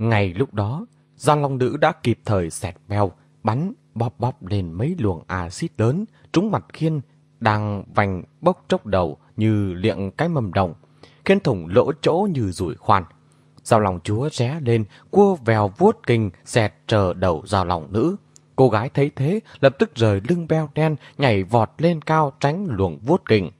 Ngay lúc đó, Giang Long Nữ đã kịp thời xẹt mèo, bắn, bóp bóp lên mấy luồng axit lớn, trúng mặt khiên, đang vành bốc chốc đầu như liệng cái mầm đồng, khiến thủng lỗ chỗ như rủi khoan. Giao lòng chúa ré lên, cua vèo vuốt kinh, xẹt chờ đầu giao lòng nữ. Cô gái thấy thế, lập tức rời lưng beo đen, nhảy vọt lên cao tránh luồng vuốt kinh.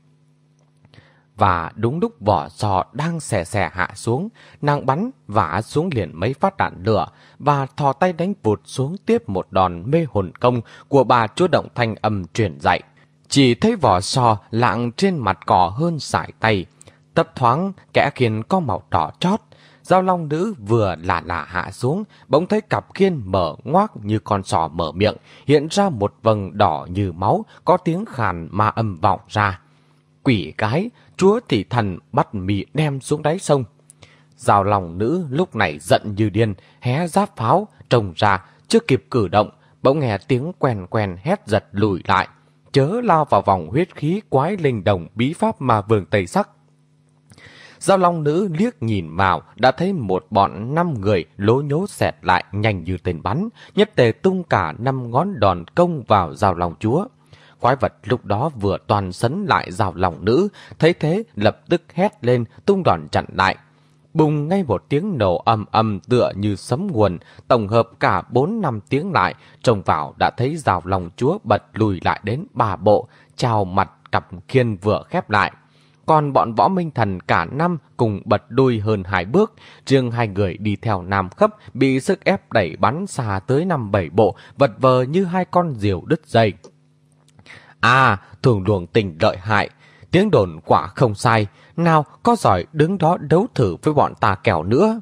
Và đúng lúc vỏ sò đang xẻ xẻ hạ xuống, nàng bắn vả xuống liền mấy phát đạn lửa và thò tay đánh vụt xuống tiếp một đòn mê hồn công của bà chúa động thanh âm truyền dạy. Chỉ thấy vỏ sò lạng trên mặt cỏ hơn sải tay. Tấp thoáng, kẻ khiên có màu đỏ chót. Giao long nữ vừa là là hạ xuống, bỗng thấy cặp khiên mở ngoác như con sò mở miệng, hiện ra một vầng đỏ như máu, có tiếng khàn ma âm vọng ra. Quỷ cái, chúa thị thần bắt mì đem xuống đáy sông. Giao lòng nữ lúc này giận như điên, hé giáp pháo, trồng ra, chưa kịp cử động, bỗng nghe tiếng quen quen hét giật lùi lại. Chớ lao vào vòng huyết khí quái linh đồng bí pháp mà vườn tây sắc. Giao long nữ liếc nhìn vào, đã thấy một bọn năm người lố nhố xẹt lại nhanh như tên bắn, nhất tề tung cả năm ngón đòn công vào giao long chúa. Quái vật lúc đó vừa toàn sấn lại rào lòng nữ, thấy thế lập tức hét lên tung đòn chặn lại. Bùng ngay một tiếng nổ âm âm tựa như sấm nguồn, tổng hợp cả bốn năm tiếng lại, trông vào đã thấy rào lòng chúa bật lùi lại đến ba bộ, chào mặt cặp khiên vừa khép lại. Còn bọn võ minh thần cả năm cùng bật đuôi hơn hai bước, riêng hai người đi theo nam khấp bị sức ép đẩy bắn xa tới năm bảy bộ, vật vờ như hai con diều đứt dây. À, thường luồng tình lợi hại. Tiếng đồn quả không sai. Nào, có giỏi đứng đó đấu thử với bọn ta kẻo nữa.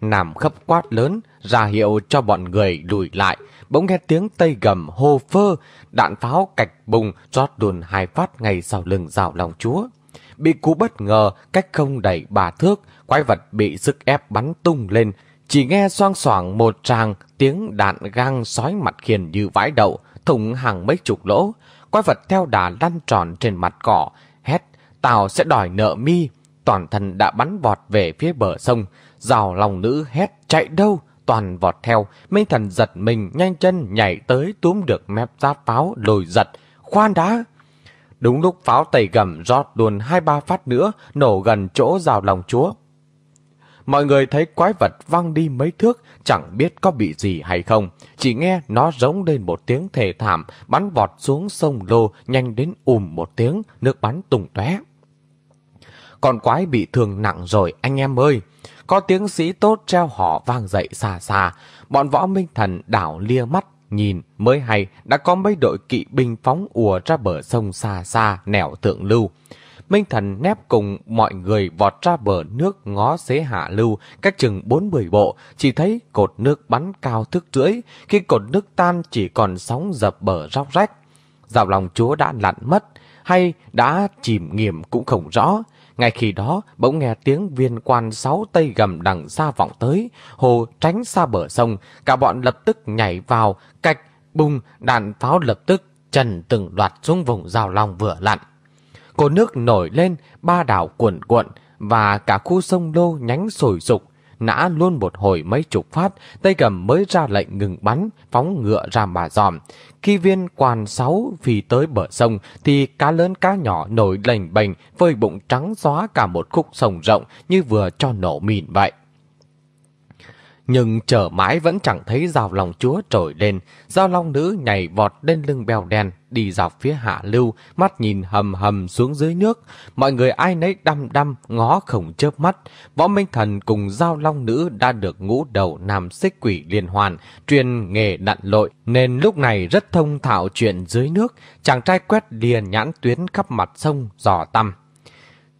Nam khấp quát lớn, ra hiệu cho bọn người lùi lại. Bỗng nghe tiếng tây gầm hô phơ, đạn pháo cạch bùng rót đùn hai phát ngay sau lưng rào lòng chúa. Bị cú bất ngờ, cách không đẩy bà thước, quái vật bị sức ép bắn tung lên. Chỉ nghe xoang xoảng một tràng tiếng đạn gang sói mặt khiền như vãi đậu, thủng hàng mấy chục lỗ. Quái vật theo đà lăn tròn trên mặt cỏ, hét, tao sẽ đòi nợ mi. Toàn thân đã bắn vọt về phía bờ sông, rào lòng nữ hét chạy đâu, toàn vọt theo. Minh thần giật mình nhanh chân nhảy tới túm được mép giáp pháo lồi giật. Khoan đã! Đúng lúc pháo tẩy gầm rót luôn hai ba phát nữa, nổ gần chỗ rào lòng chúa. Mọi người thấy quái vật văng đi mấy thước, chẳng biết có bị gì hay không. Chỉ nghe nó rống lên một tiếng thề thảm, bắn vọt xuống sông lô, nhanh đến ùm một tiếng, nước bắn tung tóe. Còn quái bị thương nặng rồi, anh em ơi! Có tiếng sĩ tốt treo họ vang dậy xa xa. Bọn võ minh thần đảo lia mắt, nhìn mới hay đã có mấy đội kỵ binh phóng ùa ra bờ sông xa xa, nẻo thượng lưu. Minh Thần nép cùng mọi người vọt ra bờ nước ngó xế hạ lưu, cách chừng 40 bộ, chỉ thấy cột nước bắn cao thước rưỡi, khi cột nước tan chỉ còn sóng dập bờ róc rách. Dạo lòng chúa đã lặn mất, hay đã chìm nghiệm cũng không rõ. Ngay khi đó, bỗng nghe tiếng viên quan sáu tây gầm đằng xa vọng tới, hồ tránh xa bờ sông, cả bọn lập tức nhảy vào, cạch, bung, đạn pháo lập tức trần từng loạt xuống vùng rào lòng vừa lặn. Cột nước nổi lên, ba đảo cuộn cuộn, và cả khu sông lô nhánh sồi sục, nã luôn một hồi mấy chục phát, tay Cầm mới ra lệnh ngừng bắn, phóng ngựa ra mà dòm. Khi viên quan sáu phi tới bờ sông, thì cá lớn cá nhỏ nổi lềnh bềnh, phơi bụng trắng xóa cả một khúc sông rộng như vừa cho nổ mìn vậy. Nhưng chờ mãi vẫn chẳng thấy rào lòng chúa trồi lên, giao long nữ nhảy vọt lên lưng bèo đen, đi dọc phía hạ lưu, mắt nhìn hầm hầm xuống dưới nước. Mọi người ai nấy đăm đăm, ngó không chớp mắt. Võ Minh Thần cùng giao long nữ đã được ngũ đầu nam xích quỷ liên hoàn, truyền nghề đặn lội, nên lúc này rất thông thạo chuyện dưới nước. Chàng trai quét liền nhãn tuyến khắp mặt sông, dò tăm.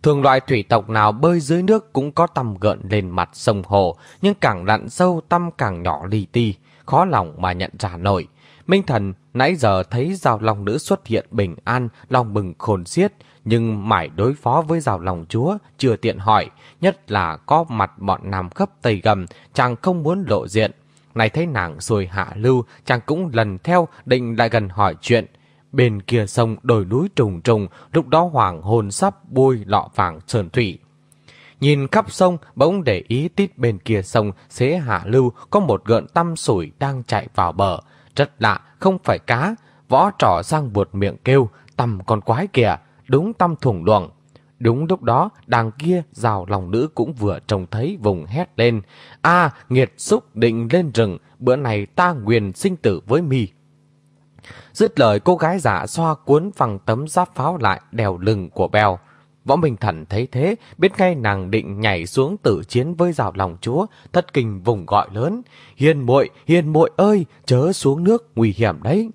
Thường loại thủy tộc nào bơi dưới nước cũng có tầm gợn lên mặt sông hồ, nhưng càng lặn sâu tâm càng nhỏ li ti, khó lòng mà nhận ra nổi. Minh Thần nãy giờ thấy rào lòng nữ xuất hiện bình an, lòng bừng khôn xiết, nhưng mãi đối phó với rào lòng chúa, chưa tiện hỏi, nhất là có mặt bọn nam cấp tây gầm, chàng không muốn lộ diện. Này thấy nàng rồi hạ lưu, chàng cũng lần theo định lại gần hỏi chuyện. Bên kia sông đồi núi trùng trùng, lúc đó hoàng hồn sắp bôi lọ vàng sơn thủy. Nhìn khắp sông, bỗng để ý tít bên kia sông, xế hạ lưu, có một gợn tăm sủi đang chạy vào bờ. Rất lạ, không phải cá. Võ trỏ sang buột miệng kêu, tầm con quái kìa, đúng tâm thủng luồng. Đúng lúc đó, đàng kia, rào lòng nữ cũng vừa trông thấy vùng hét lên. a nghiệt xúc định lên rừng, bữa này ta nguyền sinh tử với mi. Dứt lời cô gái giả xoa cuốn phẳng tấm giáp pháo lại đèo lưng của bèo. Võ Minh Thần thấy thế, biết ngay nàng định nhảy xuống tử chiến với rào lòng chúa, thất kinh vùng gọi lớn. Hiền muội, hiền muội ơi, chớ xuống nước, nguy hiểm đấy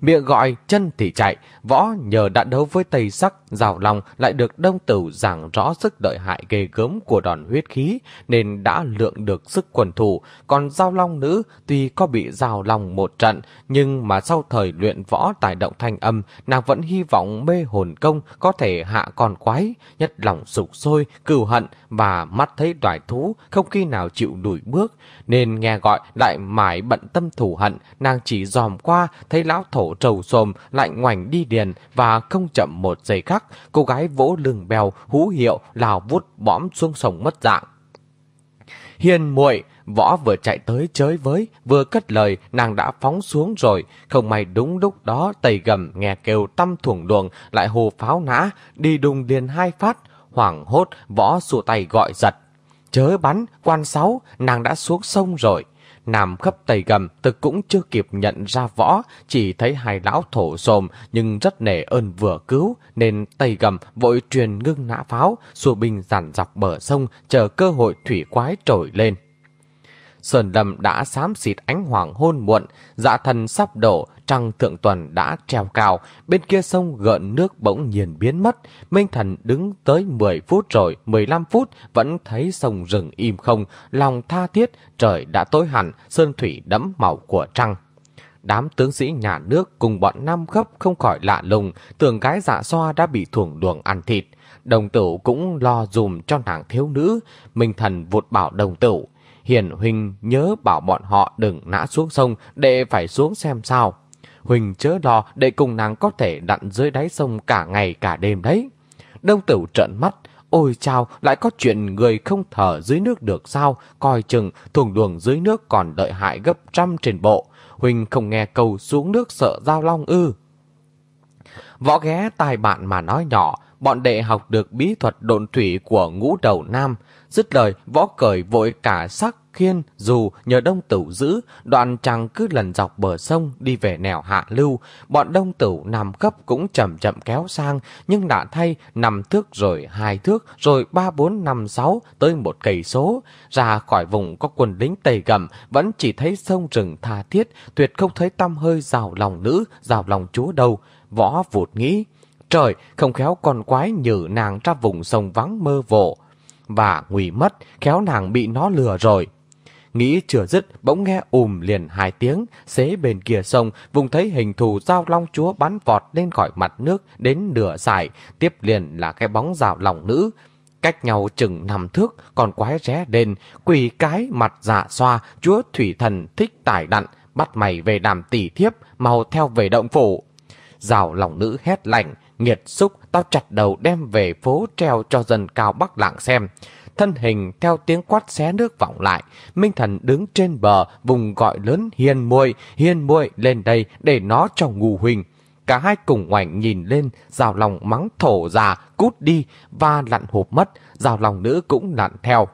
miệng gọi, chân thì chạy. Võ nhờ đã đấu với Tây Sắc, rào lòng lại được đông tử giảng rõ sức đợi hại ghê gớm của đòn huyết khí, nên đã lượng được sức quần thủ. Còn giao long nữ tuy có bị rào lòng một trận, nhưng mà sau thời luyện võ tài động thanh âm, nàng vẫn hy vọng mê hồn công có thể hạ con quái, nhất lòng sục sôi, cừu hận và mắt thấy đoài thú, không khi nào chịu đuổi bước. Nên nghe gọi lại mãi bận tâm thủ hận, nàng chỉ dòm qua, thấy lão thổ trầu xồm, lại ngoảnh đi điền và không chậm một giây khắc, cô gái vỗ lưng bèo, hú hiệu, lào vút bõm xuống sông mất dạng. Hiền muội võ vừa chạy tới chới với, vừa cất lời, nàng đã phóng xuống rồi. Không may đúng lúc đó, tầy gầm nghe kêu tâm thủng luồng, lại hồ pháo nã, đi đùng điền hai phát. Hoảng hốt, võ sụ tay gọi giật. Chớ bắn, quan sáu, nàng đã xuống sông rồi nằm khắp tay gầm thực cũng chưa kịp nhận ra võ, chỉ thấy hai lão thổ xồm nhưng rất nể ơn vừa cứu, nên tay gầm vội truyền ngưng nã pháo, xua binh dàn dọc bờ sông, chờ cơ hội thủy quái trồi lên. Sơn Lâm đã xám xịt ánh hoàng hôn muộn, dạ thần sắp đổ, trăng thượng tuần đã treo cao, bên kia sông gợn nước bỗng nhiên biến mất. Minh Thần đứng tới 10 phút rồi, 15 phút, vẫn thấy sông rừng im không, lòng tha thiết, trời đã tối hẳn, sơn thủy đẫm màu của trăng. Đám tướng sĩ nhà nước cùng bọn nam gấp không khỏi lạ lùng, tưởng gái dạ xoa đã bị thuồng luồng ăn thịt. Đồng tử cũng lo dùm cho nàng thiếu nữ, Minh Thần vụt bảo đồng tử. Hiền Huynh nhớ bảo bọn họ đừng nã xuống sông để phải xuống xem sao. Huỳnh chớ lo để cùng nàng có thể đặn dưới đáy sông cả ngày cả đêm đấy. Đông tử trợn mắt, ôi chào, lại có chuyện người không thở dưới nước được sao, coi chừng thùng đường dưới nước còn đợi hại gấp trăm trên bộ. Huỳnh không nghe câu xuống nước sợ giao long ư. Võ ghé tai bạn mà nói nhỏ, bọn đệ học được bí thuật độn thủy của ngũ đầu nam. Dứt lời, võ cởi vội cả sắc khiên dù nhờ đông tửu giữ, đoạn chàng cứ lần dọc bờ sông đi về nẻo hạ lưu. Bọn đông tửu nằm cấp cũng chậm chậm kéo sang, nhưng đã thay nằm thước rồi hai thước, rồi ba bốn năm sáu tới một cây số. Ra khỏi vùng có quân lính tây gầm, vẫn chỉ thấy sông rừng tha thiết, tuyệt không thấy tâm hơi rào lòng nữ, rào lòng chúa đâu. Võ vụt nghĩ, trời, không khéo con quái nhử nàng ra vùng sông vắng mơ vộ. Và nguy mất, khéo nàng bị nó lừa rồi. Nghĩ chưa dứt, bỗng nghe ùm liền hai tiếng, xế bên kia sông, vùng thấy hình thù dao long chúa bắn vọt lên khỏi mặt nước đến nửa dài, tiếp liền là cái bóng rào lòng nữ. Cách nhau chừng năm thước, còn quái ré đền quỳ cái mặt dạ xoa, chúa thủy thần thích tài đặn, bắt mày về đàm tỷ thiếp, mau theo về động phủ. Rào lòng nữ hét lạnh, nghiệt xúc, tao chặt đầu đem về phố treo cho dân cao bắc lạng xem thân hình theo tiếng quát xé nước vọng lại. Minh Thần đứng trên bờ, vùng gọi lớn hiền muội hiền muội lên đây để nó cho ngu huynh. Cả hai cùng ngoảnh nhìn lên, rào lòng mắng thổ già, cút đi, và lặn hộp mất, rào lòng nữ cũng lặn theo.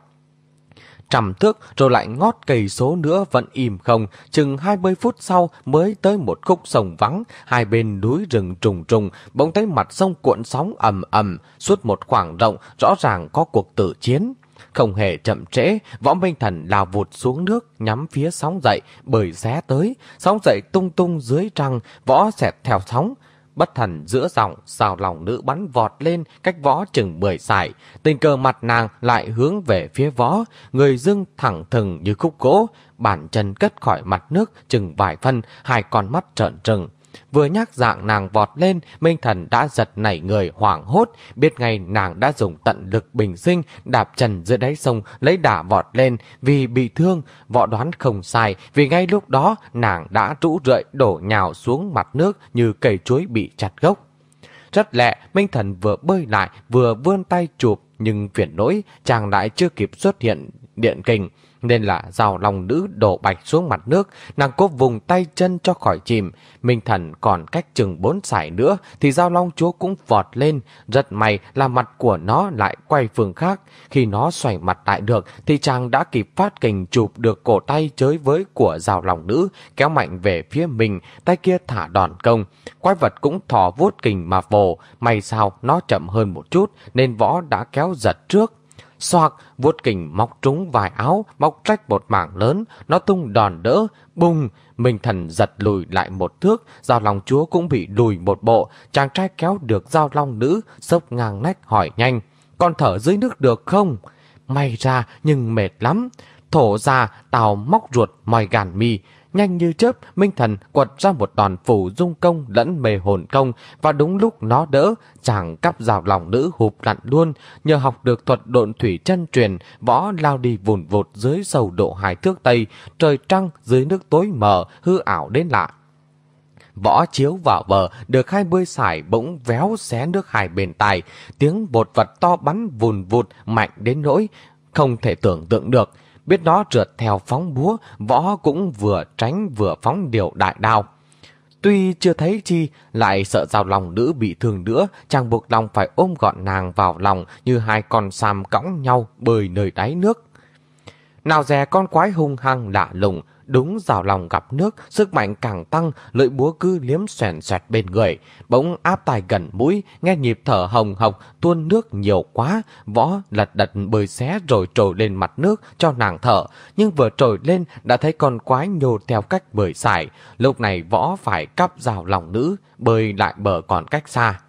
Trăm thước rồi lại ngót cây số nữa vẫn im không, chừng 20 phút sau mới tới một khúc sông vắng, hai bên núi rừng trùng trùng, bỗng thấy mặt sông cuộn sóng ầm ầm, suốt một khoảng rộng rõ ràng có cuộc tử chiến. Không hề chậm trễ, võ minh thần lao vụt xuống nước, nhắm phía sóng dậy, bởi xé tới, sóng dậy tung tung dưới trăng, võ xẹt theo sóng bất thần giữa dòng, xào lòng nữ bắn vọt lên cách võ chừng mười sải. Tình cờ mặt nàng lại hướng về phía võ, người dưng thẳng thừng như khúc gỗ, bàn chân cất khỏi mặt nước chừng vài phân, hai con mắt trợn trừng. Vừa nhắc dạng nàng vọt lên, Minh Thần đã giật nảy người hoảng hốt, biết ngay nàng đã dùng tận lực bình sinh, đạp trần giữa đáy sông, lấy đả vọt lên, vì bị thương, võ đoán không sai, vì ngay lúc đó nàng đã rũ rượi đổ nhào xuống mặt nước như cây chuối bị chặt gốc. Rất lẹ, Minh Thần vừa bơi lại, vừa vươn tay chụp, nhưng phiền nỗi, chàng lại chưa kịp xuất hiện điện kình nên là rào lòng nữ đổ bạch xuống mặt nước, nàng cố vùng tay chân cho khỏi chìm. Minh thần còn cách chừng bốn sải nữa thì rào long chúa cũng vọt lên. Rất may là mặt của nó lại quay phương khác. Khi nó xoay mặt lại được thì chàng đã kịp phát kình chụp được cổ tay chới với của rào lòng nữ, kéo mạnh về phía mình, tay kia thả đòn công. Quái vật cũng thò vuốt kình mà vồ, may sao nó chậm hơn một chút nên võ đã kéo giật trước xoạc, vuốt kình móc trúng vài áo, móc trách một mảng lớn, nó tung đòn đỡ, bùng, Minh Thần giật lùi lại một thước, giao long chúa cũng bị lùi một bộ, chàng trai kéo được giao long nữ, sốc ngang nách hỏi nhanh, con thở dưới nước được không? May ra nhưng mệt lắm. Thổ ra, tàu móc ruột mòi gàn mi, Nhanh như chớp, Minh Thần quật ra một đòn phủ dung công lẫn mề hồn công và đúng lúc nó đỡ, chàng cắp rào lòng nữ hụp lặn luôn. Nhờ học được thuật độn thủy chân truyền, võ lao đi vùn vụt dưới sầu độ hải thước Tây, trời trăng dưới nước tối mờ, hư ảo đến lạ. Võ chiếu vào bờ, được hai mươi sải bỗng véo xé nước hải bền tài, tiếng bột vật to bắn vùn vụt mạnh đến nỗi không thể tưởng tượng được biết nó trượt theo phóng búa, võ cũng vừa tránh vừa phóng điều đại đao. Tuy chưa thấy chi, lại sợ giao lòng nữ bị thương nữa, chàng buộc lòng phải ôm gọn nàng vào lòng như hai con sam cõng nhau bơi nơi đáy nước. Nào dè con quái hung hăng lạ lùng, Đúng rào lòng gặp nước, sức mạnh càng tăng, lưỡi búa cứ liếm xoèn xoẹt bên người. Bỗng áp tai gần mũi, nghe nhịp thở hồng hộc, tuôn nước nhiều quá. Võ lật đật bơi xé rồi trồi lên mặt nước cho nàng thở. Nhưng vừa trồi lên đã thấy con quái nhô theo cách bơi xài. Lúc này võ phải cắp rào lòng nữ, bơi lại bờ còn cách xa.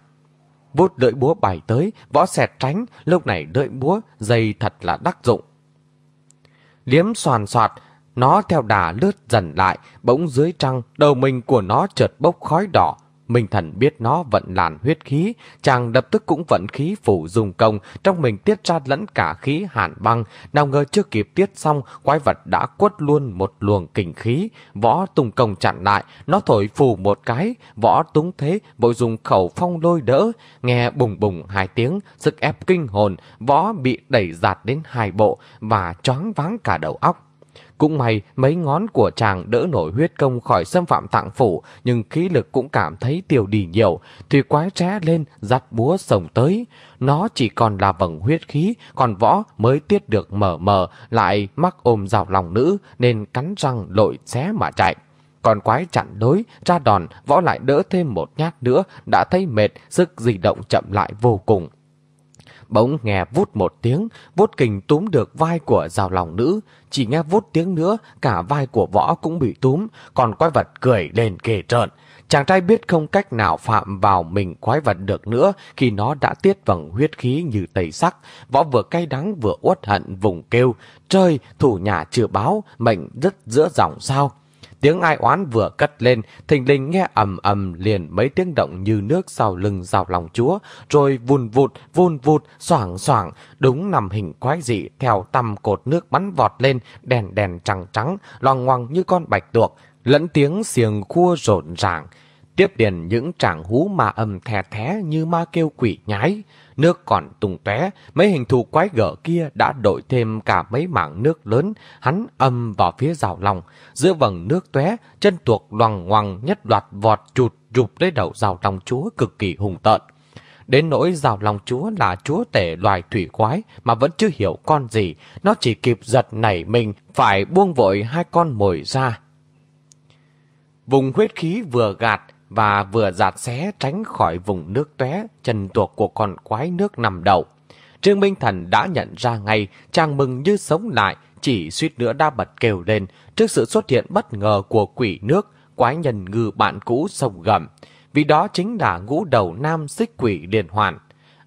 Vút lưỡi búa bài tới, võ xẹt tránh, lúc này lưỡi búa dây thật là đắc dụng. Liếm soàn soạt, nó theo đà lướt dần lại, bỗng dưới trăng, đầu mình của nó chợt bốc khói đỏ. Minh thần biết nó vận làn huyết khí, chàng lập tức cũng vận khí phủ dùng công, trong mình tiết ra lẫn cả khí hàn băng, nào ngờ chưa kịp tiết xong, quái vật đã quất luôn một luồng kình khí, võ tung công chặn lại, nó thổi phù một cái, võ túng thế, vội dùng khẩu phong lôi đỡ, nghe bùng bùng hai tiếng, sức ép kinh hồn, võ bị đẩy giạt đến hai bộ và choáng váng cả đầu óc. Cũng may mấy ngón của chàng đỡ nổi huyết công khỏi xâm phạm tạng phủ, nhưng khí lực cũng cảm thấy tiêu đi nhiều. Thì quái tré lên, giặt búa sồng tới. Nó chỉ còn là vầng huyết khí, còn võ mới tiết được mờ mờ, lại mắc ôm rào lòng nữ, nên cắn răng lội xé mà chạy. Còn quái chặn đối, ra đòn, võ lại đỡ thêm một nhát nữa, đã thấy mệt, sức di động chậm lại vô cùng. Bỗng nghe vút một tiếng, vút kình túm được vai của rào lòng nữ. Chỉ nghe vút tiếng nữa, cả vai của võ cũng bị túm, còn quái vật cười lên kề trợn. Chàng trai biết không cách nào phạm vào mình quái vật được nữa khi nó đã tiết vầng huyết khí như tẩy sắc. Võ vừa cay đắng vừa uất hận vùng kêu. Trời, thủ nhà chưa báo, mệnh rất giữa dòng sao. Tiếng ai oán vừa cất lên, thình linh nghe ầm ầm liền mấy tiếng động như nước sau lưng rào lòng chúa, rồi vùn vụt, vùn vụt, xoảng xoảng, đúng nằm hình quái dị theo tầm cột nước bắn vọt lên, đèn đèn trắng trắng, loằng ngoằng như con bạch tuộc, lẫn tiếng xiềng khua rộn ràng. Tiếp điền những tràng hú ma âm thè thé như ma kêu quỷ nhái. Nước còn tung tóe, mấy hình thù quái gở kia đã đội thêm cả mấy mảng nước lớn, hắn âm vào phía rào lòng. Giữa vầng nước tóe, chân tuộc loằng ngoằng nhất loạt vọt chụt rụp lấy đầu rào lòng chúa cực kỳ hùng tợn. Đến nỗi rào lòng chúa là chúa tể loài thủy quái mà vẫn chưa hiểu con gì, nó chỉ kịp giật nảy mình, phải buông vội hai con mồi ra. Vùng huyết khí vừa gạt, và vừa giạt xé tránh khỏi vùng nước tóe chân tuộc của con quái nước nằm đầu. Trương Minh Thần đã nhận ra ngay, chàng mừng như sống lại, chỉ suýt nữa đã bật kêu lên trước sự xuất hiện bất ngờ của quỷ nước, quái nhân ngư bạn cũ sông gầm. vì đó chính là ngũ đầu nam xích quỷ liên hoàn.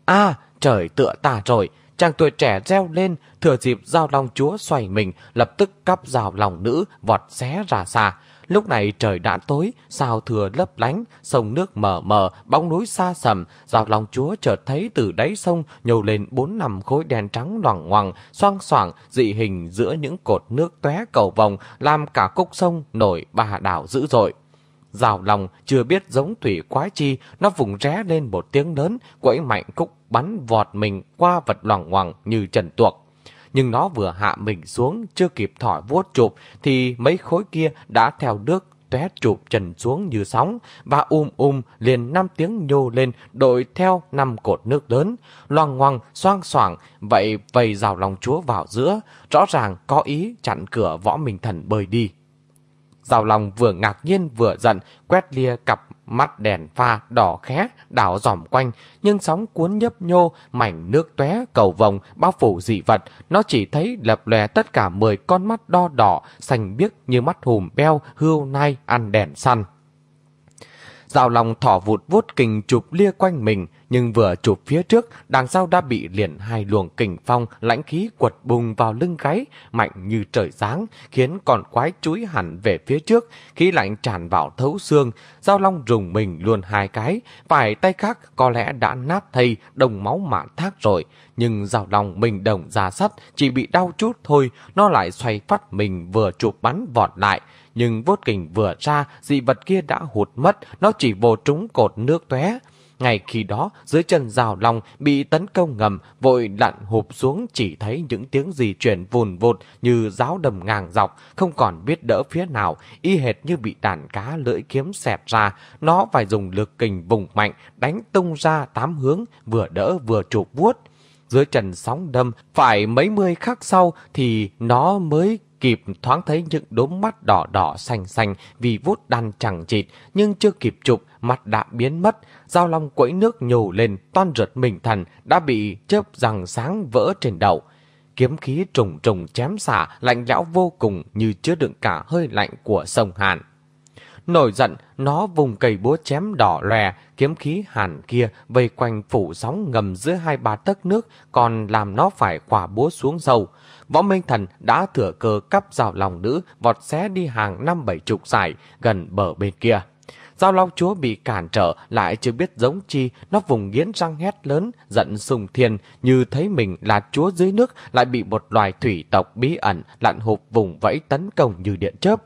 a trời tựa ta rồi, chàng tuổi trẻ reo lên, thừa dịp giao long chúa xoay mình, lập tức cắp rào lòng nữ, vọt xé ra xa. Lúc này trời đã tối, sao thừa lấp lánh, sông nước mờ mờ, bóng núi xa sầm, rào lòng chúa chợt thấy từ đáy sông nhô lên bốn năm khối đèn trắng loằng ngoằng, xoang xoảng, dị hình giữa những cột nước tóe cầu vòng, làm cả cúc sông nổi ba đảo dữ dội. Rào lòng chưa biết giống thủy quái chi, nó vùng ré lên một tiếng lớn, quẫy mạnh cúc bắn vọt mình qua vật loằng ngoằng như trần tuộc. Nhưng nó vừa hạ mình xuống, chưa kịp thỏi vuốt chụp, thì mấy khối kia đã theo nước tóe chụp trần xuống như sóng và um um liền năm tiếng nhô lên đội theo năm cột nước lớn. Loang ngoằng xoang xoảng vậy vầy rào lòng chúa vào giữa rõ ràng có ý chặn cửa võ minh thần bơi đi. Rào lòng vừa ngạc nhiên vừa giận, quét lia cặp mắt đèn pha đỏ khé, đảo dòm quanh, nhưng sóng cuốn nhấp nhô, mảnh nước tóe cầu vồng, bao phủ dị vật. Nó chỉ thấy lập lè tất cả 10 con mắt đo đỏ, xanh biếc như mắt hùm beo, hươu nai, ăn đèn săn. Dạo lòng thỏ vụt vuốt kình chụp lia quanh mình, nhưng vừa chụp phía trước, đằng sau đã bị liền hai luồng kình phong lãnh khí quật bùng vào lưng gáy, mạnh như trời sáng, khiến con quái chúi hẳn về phía trước, khí lạnh tràn vào thấu xương, Giao Long rùng mình luôn hai cái, phải tay khác có lẽ đã nát thây, đồng máu mạn thác rồi, nhưng dao Long mình đồng ra sắt, chỉ bị đau chút thôi, nó lại xoay phát mình vừa chụp bắn vọt lại, nhưng vốt kình vừa ra, dị vật kia đã hụt mất, nó chỉ vô trúng cột nước tóe. Ngay khi đó, dưới chân rào long bị tấn công ngầm, vội lặn hụp xuống chỉ thấy những tiếng gì chuyển vùn vụt như giáo đầm ngang dọc, không còn biết đỡ phía nào, y hệt như bị đàn cá lưỡi kiếm xẹp ra. Nó phải dùng lực kình vùng mạnh, đánh tung ra tám hướng, vừa đỡ vừa chụp vuốt. Dưới chân sóng đâm, phải mấy mươi khắc sau thì nó mới kịp thoáng thấy những đốm mắt đỏ đỏ xanh xanh vì vút đan chẳng chịt, nhưng chưa kịp chụp, mặt đã biến mất. Giao long quẫy nước nhổ lên, toan rượt mình thần, đã bị chớp răng sáng vỡ trên đầu. Kiếm khí trùng trùng chém xả, lạnh lẽo vô cùng như chứa đựng cả hơi lạnh của sông Hàn. Nổi giận, nó vùng cây búa chém đỏ lòe, kiếm khí hàn kia vây quanh phủ sóng ngầm giữa hai ba tấc nước, còn làm nó phải khỏa búa xuống sâu. Võ Minh Thần đã thừa cơ cắp rào lòng nữ, vọt xé đi hàng năm bảy chục giải gần bờ bên kia. Giao Long Chúa bị cản trở lại chưa biết giống chi, nó vùng nghiến răng hét lớn, giận sùng thiên, như thấy mình là chúa dưới nước lại bị một loài thủy tộc bí ẩn lặn hụp vùng vẫy tấn công như điện chớp.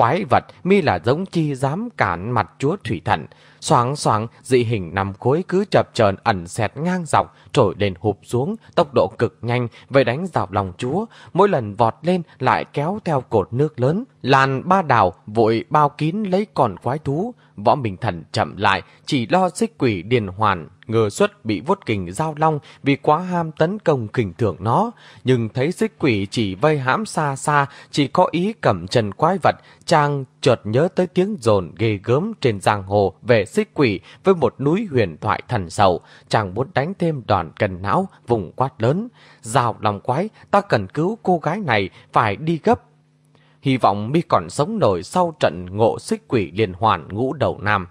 Quái vật mi là giống chi dám cản mặt chúa thủy thần. Xoáng xoáng dị hình nằm khối cứ chập chờn ẩn xẹt ngang dọc, trồi lên hụp xuống, tốc độ cực nhanh, về đánh dọc lòng chúa. Mỗi lần vọt lên lại kéo theo cột nước lớn. Làn ba đào vội bao kín lấy còn quái thú. Võ Minh Thần chậm lại, chỉ lo xích quỷ điền hoàn, ngờ xuất bị vốt kình giao long vì quá ham tấn công kình thưởng nó. Nhưng thấy xích quỷ chỉ vây hãm xa xa, chỉ có ý cầm chân quái vật, chàng chợt nhớ tới tiếng rồn ghê gớm trên giang hồ về xích quỷ với một núi huyền thoại thần sầu. Chàng muốn đánh thêm tròn cần não, vùng quát lớn. Rào lòng quái, ta cần cứu cô gái này, phải đi gấp hy vọng mi còn sống nổi sau trận ngộ xích quỷ liên hoàn ngũ đầu nam.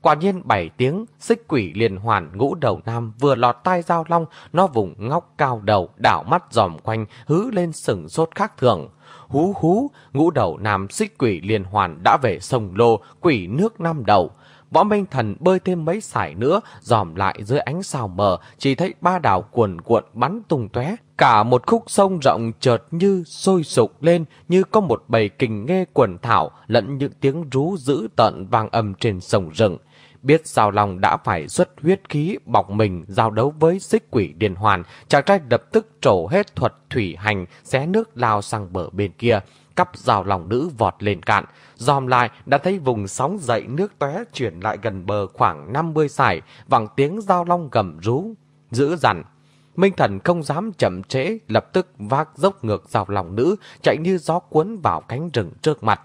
Quả nhiên 7 tiếng, xích quỷ liên hoàn ngũ đầu nam vừa lọt tai giao long, nó vùng ngóc cao đầu, đảo mắt dòm quanh, hứ lên sừng sốt khác thường. Hú hú, ngũ đầu nam xích quỷ liên hoàn đã về sông lô, quỷ nước năm đầu. Võ Minh Thần bơi thêm mấy sải nữa, dòm lại dưới ánh sao mờ, chỉ thấy ba đảo cuồn cuộn bắn tung tóe. Cả một khúc sông rộng chợt như sôi sục lên, như có một bầy kình nghe quần thảo, lẫn những tiếng rú dữ tợn vang âm trên sông rừng. Biết sao lòng đã phải xuất huyết khí bọc mình giao đấu với xích quỷ điền hoàn, chàng trai lập tức trổ hết thuật thủy hành, xé nước lao sang bờ bên kia, cắp rào lòng nữ vọt lên cạn. Dòm lại đã thấy vùng sóng dậy nước tóe chuyển lại gần bờ khoảng 50 sải, vẳng tiếng dao long gầm rú, dữ dằn. Minh thần không dám chậm trễ, lập tức vác dốc ngược rào lòng nữ, chạy như gió cuốn vào cánh rừng trước mặt.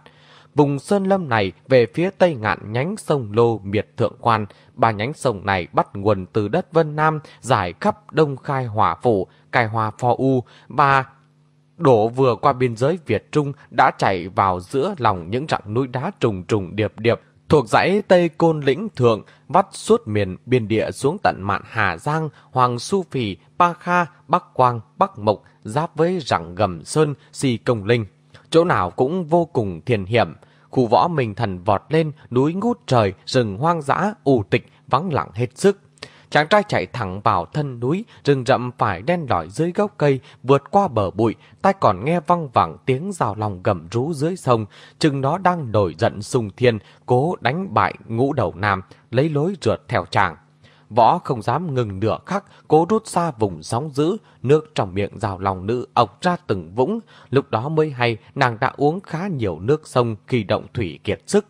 Vùng Sơn Lâm này về phía tây ngạn nhánh sông Lô miệt thượng quan, ba nhánh sông này bắt nguồn từ đất Vân Nam, giải khắp Đông Khai Hỏa Phủ, Cài Hòa Phò U và đổ vừa qua biên giới Việt Trung đã chảy vào giữa lòng những rặng núi đá trùng trùng điệp điệp, thuộc dãy Tây Côn Lĩnh Thượng, vắt suốt miền biên địa xuống tận mạn Hà Giang, Hoàng Su Phì, Pa Kha, Bắc Quang, Bắc Mộc, giáp với rặng gầm Sơn, Si Công Linh. Chỗ nào cũng vô cùng thiền hiểm. Khu võ mình thần vọt lên, núi ngút trời, rừng hoang dã, ủ tịch, vắng lặng hết sức. Chàng trai chạy thẳng vào thân núi, rừng rậm phải đen lỏi dưới gốc cây, vượt qua bờ bụi, tai còn nghe văng vẳng tiếng rào lòng gầm rú dưới sông, chừng nó đang nổi giận sùng thiên, cố đánh bại ngũ đầu nam, lấy lối rượt theo chàng. Võ không dám ngừng nửa khắc, cố rút xa vùng sóng dữ, nước trong miệng rào lòng nữ ọc ra từng vũng, lúc đó mới hay nàng đã uống khá nhiều nước sông khi động thủy kiệt sức.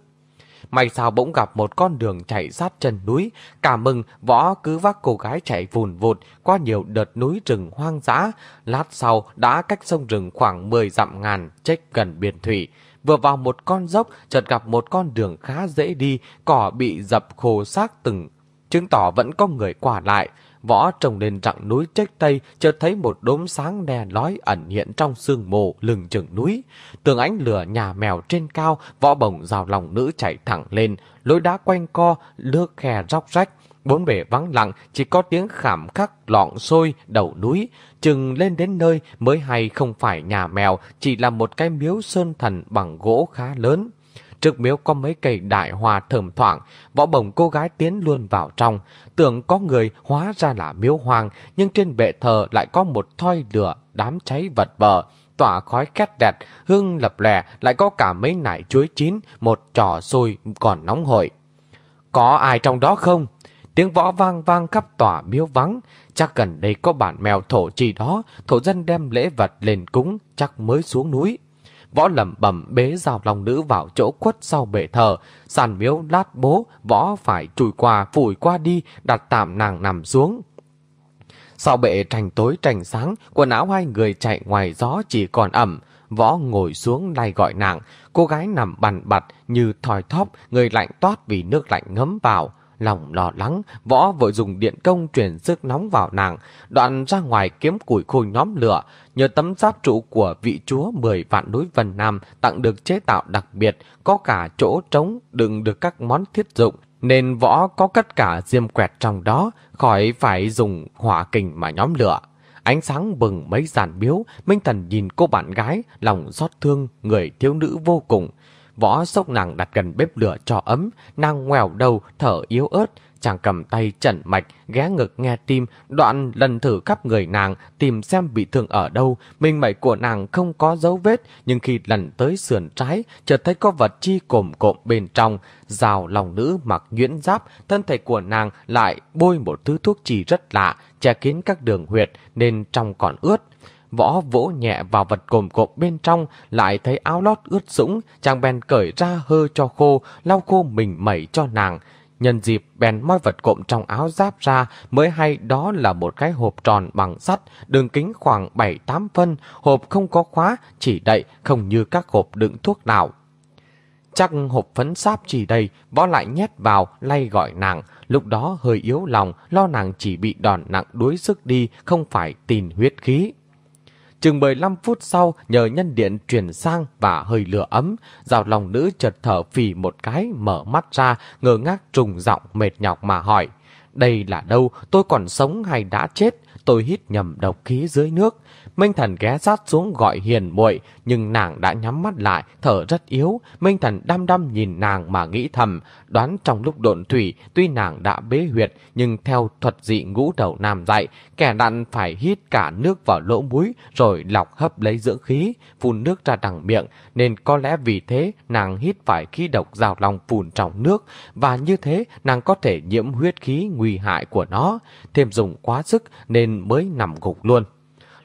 May sao bỗng gặp một con đường chạy sát chân núi, cả mừng võ cứ vác cô gái chạy vùn vụt qua nhiều đợt núi rừng hoang dã. Lát sau đã cách sông rừng khoảng 10 dặm ngàn, chết gần biển thủy. Vừa vào một con dốc, chợt gặp một con đường khá dễ đi, cỏ bị dập khô xác từng, chứng tỏ vẫn có người qua lại. Võ trồng lên rặng núi trách tây, chợt thấy một đốm sáng đè lói ẩn hiện trong sương mù lừng chừng núi. Tường ánh lửa nhà mèo trên cao, võ bồng rào lòng nữ chạy thẳng lên, lối đá quanh co, lưa khe róc rách. Bốn bể vắng lặng, chỉ có tiếng khảm khắc lọn sôi đầu núi. Chừng lên đến nơi mới hay không phải nhà mèo, chỉ là một cái miếu sơn thần bằng gỗ khá lớn. Trước miếu có mấy cây đại hoa thơm thoảng, võ bồng cô gái tiến luôn vào trong. Tưởng có người hóa ra là miếu hoàng, nhưng trên bệ thờ lại có một thoi lửa đám cháy vật vờ. Tỏa khói khét đẹp, hương lập lè, lại có cả mấy nải chuối chín, một trò sôi còn nóng hổi. Có ai trong đó không? Tiếng võ vang vang khắp tòa miếu vắng, chắc gần đây có bản mèo thổ trì đó, thổ dân đem lễ vật lên cúng, chắc mới xuống núi. Võ lẩm bẩm bế rào lòng nữ vào chỗ quất sau bể thờ. Sàn miếu lát bố, võ phải chùi qua, phủi qua đi, đặt tạm nàng nằm xuống. Sau bệ trành tối trành sáng, quần áo hai người chạy ngoài gió chỉ còn ẩm. Võ ngồi xuống lay gọi nàng, cô gái nằm bằn bặt như thòi thóp, người lạnh toát vì nước lạnh ngấm vào. Lòng lo lắng, võ vội dùng điện công truyền sức nóng vào nàng, đoạn ra ngoài kiếm củi khôi nhóm lửa, nhờ tấm giáp trụ của vị chúa 10 vạn núi Vân Nam tặng được chế tạo đặc biệt, có cả chỗ trống đựng được các món thiết dụng, nên võ có cất cả diêm quẹt trong đó, khỏi phải dùng hỏa kình mà nhóm lửa. Ánh sáng bừng mấy giàn biếu, Minh Thần nhìn cô bạn gái, lòng xót thương, người thiếu nữ vô cùng. Võ sốc nàng đặt gần bếp lửa cho ấm, nàng ngoèo đầu, thở yếu ớt, chàng cầm tay chẩn mạch, ghé ngực nghe tim, đoạn lần thử khắp người nàng, tìm xem bị thương ở đâu. Minh mẩy của nàng không có dấu vết, nhưng khi lần tới sườn trái, chợt thấy có vật chi cồm cộm bên trong. Rào lòng nữ mặc nhuyễn giáp, thân thể của nàng lại bôi một thứ thuốc trì rất lạ, che kín các đường huyệt, nên trong còn ướt. Võ vỗ nhẹ vào vật cồm cộm bên trong, lại thấy áo lót ướt sũng, chàng bèn cởi ra hơ cho khô, lau khô mình mẩy cho nàng. Nhân dịp bèn moi vật cộm trong áo giáp ra mới hay đó là một cái hộp tròn bằng sắt, đường kính khoảng 7-8 phân, hộp không có khóa, chỉ đậy không như các hộp đựng thuốc nào. Chắc hộp phấn sáp chỉ đầy, võ lại nhét vào, lay gọi nàng, lúc đó hơi yếu lòng, lo nàng chỉ bị đòn nặng đuối sức đi, không phải tìm huyết khí. Chừng 15 phút sau, nhờ nhân điện truyền sang và hơi lửa ấm, rào lòng nữ chợt thở phì một cái, mở mắt ra, ngơ ngác trùng giọng mệt nhọc mà hỏi. Đây là đâu? Tôi còn sống hay đã chết? Tôi hít nhầm độc khí dưới nước. Minh Thần ghé sát xuống gọi hiền muội nhưng nàng đã nhắm mắt lại, thở rất yếu. Minh Thần đăm đăm nhìn nàng mà nghĩ thầm, đoán trong lúc độn thủy, tuy nàng đã bế huyệt, nhưng theo thuật dị ngũ đầu nam dạy, kẻ đặn phải hít cả nước vào lỗ mũi, rồi lọc hấp lấy dưỡng khí, phun nước ra đằng miệng, nên có lẽ vì thế nàng hít phải khí độc rào lòng phun trong nước, và như thế nàng có thể nhiễm huyết khí nguy hại của nó, thêm dùng quá sức nên mới nằm gục luôn.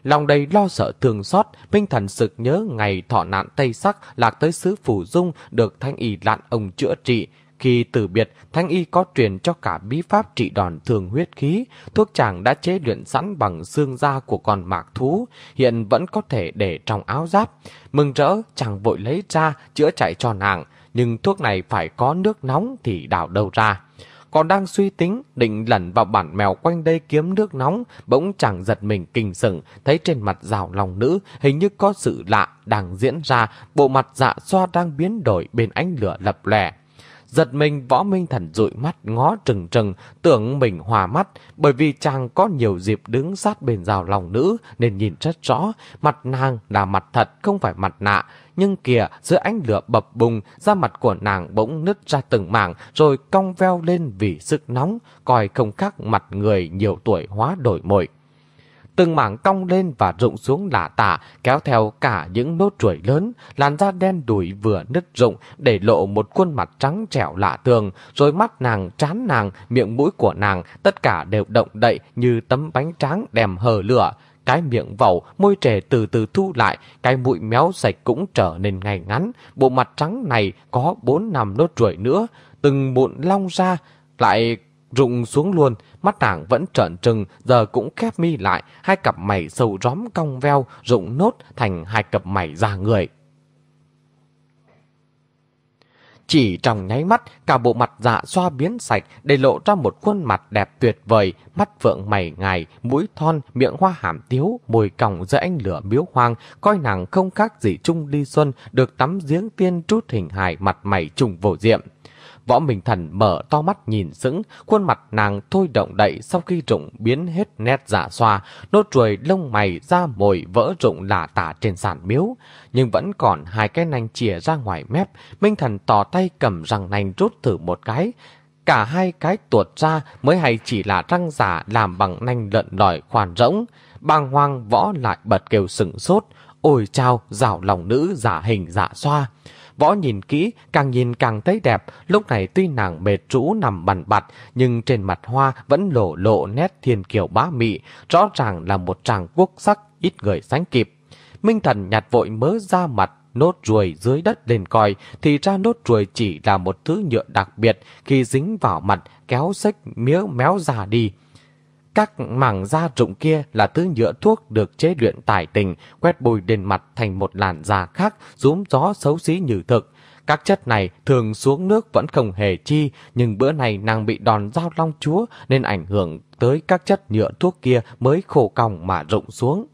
Lòng đầy lo sợ thường xót, Minh Thần sực nhớ ngày thọ nạn Tây Sắc lạc tới xứ Phủ Dung được Thanh Y lạn ông chữa trị. Khi từ biệt, Thanh Y có truyền cho cả bí pháp trị đòn thường huyết khí. Thuốc chàng đã chế luyện sẵn bằng xương da của con mạc thú, hiện vẫn có thể để trong áo giáp. Mừng rỡ, chàng vội lấy ra, chữa chạy cho nàng. Nhưng thuốc này phải có nước nóng thì đảo đâu ra còn đang suy tính, định lẩn vào bản mèo quanh đây kiếm nước nóng, bỗng chàng giật mình kinh sững thấy trên mặt rào lòng nữ hình như có sự lạ đang diễn ra, bộ mặt dạ xoa đang biến đổi bên ánh lửa lập lẻ. Giật mình võ minh thần dụi mắt ngó trừng trừng, tưởng mình hòa mắt, bởi vì chàng có nhiều dịp đứng sát bên rào lòng nữ nên nhìn rất rõ, mặt nàng là mặt thật không phải mặt nạ. Nhưng kìa, giữa ánh lửa bập bùng, da mặt của nàng bỗng nứt ra từng mảng rồi cong veo lên vì sức nóng, coi không khác mặt người nhiều tuổi hóa đổi mội từng mảng cong lên và rụng xuống lạ tả, kéo theo cả những nốt ruồi lớn, làn da đen đùi vừa nứt rụng để lộ một khuôn mặt trắng trẻo lạ thường, rồi mắt nàng, trán nàng, miệng mũi của nàng, tất cả đều động đậy như tấm bánh tráng đèm hờ lửa. Cái miệng vẩu, môi trẻ từ từ thu lại, cái mũi méo sạch cũng trở nên ngay ngắn. Bộ mặt trắng này có bốn năm nốt ruồi nữa, từng mụn long ra, lại rụng xuống luôn, mắt nàng vẫn trợn trừng, giờ cũng khép mi lại, hai cặp mày sâu róm cong veo, rụng nốt thành hai cặp mày già người. Chỉ trong nháy mắt, cả bộ mặt dạ xoa biến sạch để lộ ra một khuôn mặt đẹp tuyệt vời, mắt vượng mày ngài, mũi thon, miệng hoa hàm tiếu, môi còng giữa ánh lửa miếu hoang, coi nàng không khác gì Trung Ly Xuân, được tắm giếng tiên trút hình hài mặt mày trùng vô diệm. Võ Minh Thần mở to mắt nhìn sững, khuôn mặt nàng thôi động đậy sau khi rụng biến hết nét giả xoa, nốt ruồi lông mày da mồi vỡ rụng lả tả trên sàn miếu. Nhưng vẫn còn hai cái nanh chìa ra ngoài mép, Minh Thần tỏ tay cầm răng nanh rút thử một cái. Cả hai cái tuột ra mới hay chỉ là răng giả làm bằng nanh lợn đòi khoan rỗng. Bàng hoang võ lại bật kêu sừng sốt. Ôi chao, rào lòng nữ giả hình giả xoa. Võ nhìn kỹ, càng nhìn càng thấy đẹp. Lúc này tuy nàng mệt rũ nằm bằn bặt, nhưng trên mặt hoa vẫn lộ lộ nét thiên kiều bá mị. Rõ ràng là một chàng quốc sắc, ít người sánh kịp. Minh thần nhặt vội mớ ra mặt, nốt ruồi dưới đất lên coi, thì ra nốt ruồi chỉ là một thứ nhựa đặc biệt khi dính vào mặt kéo xích miếng méo già đi. Các mảng da rụng kia là thứ nhựa thuốc được chế luyện tải tình, quét bùi đền mặt thành một làn da khác, rúm gió xấu xí như thực. Các chất này thường xuống nước vẫn không hề chi, nhưng bữa này nàng bị đòn dao long chúa nên ảnh hưởng tới các chất nhựa thuốc kia mới khổ còng mà rụng xuống.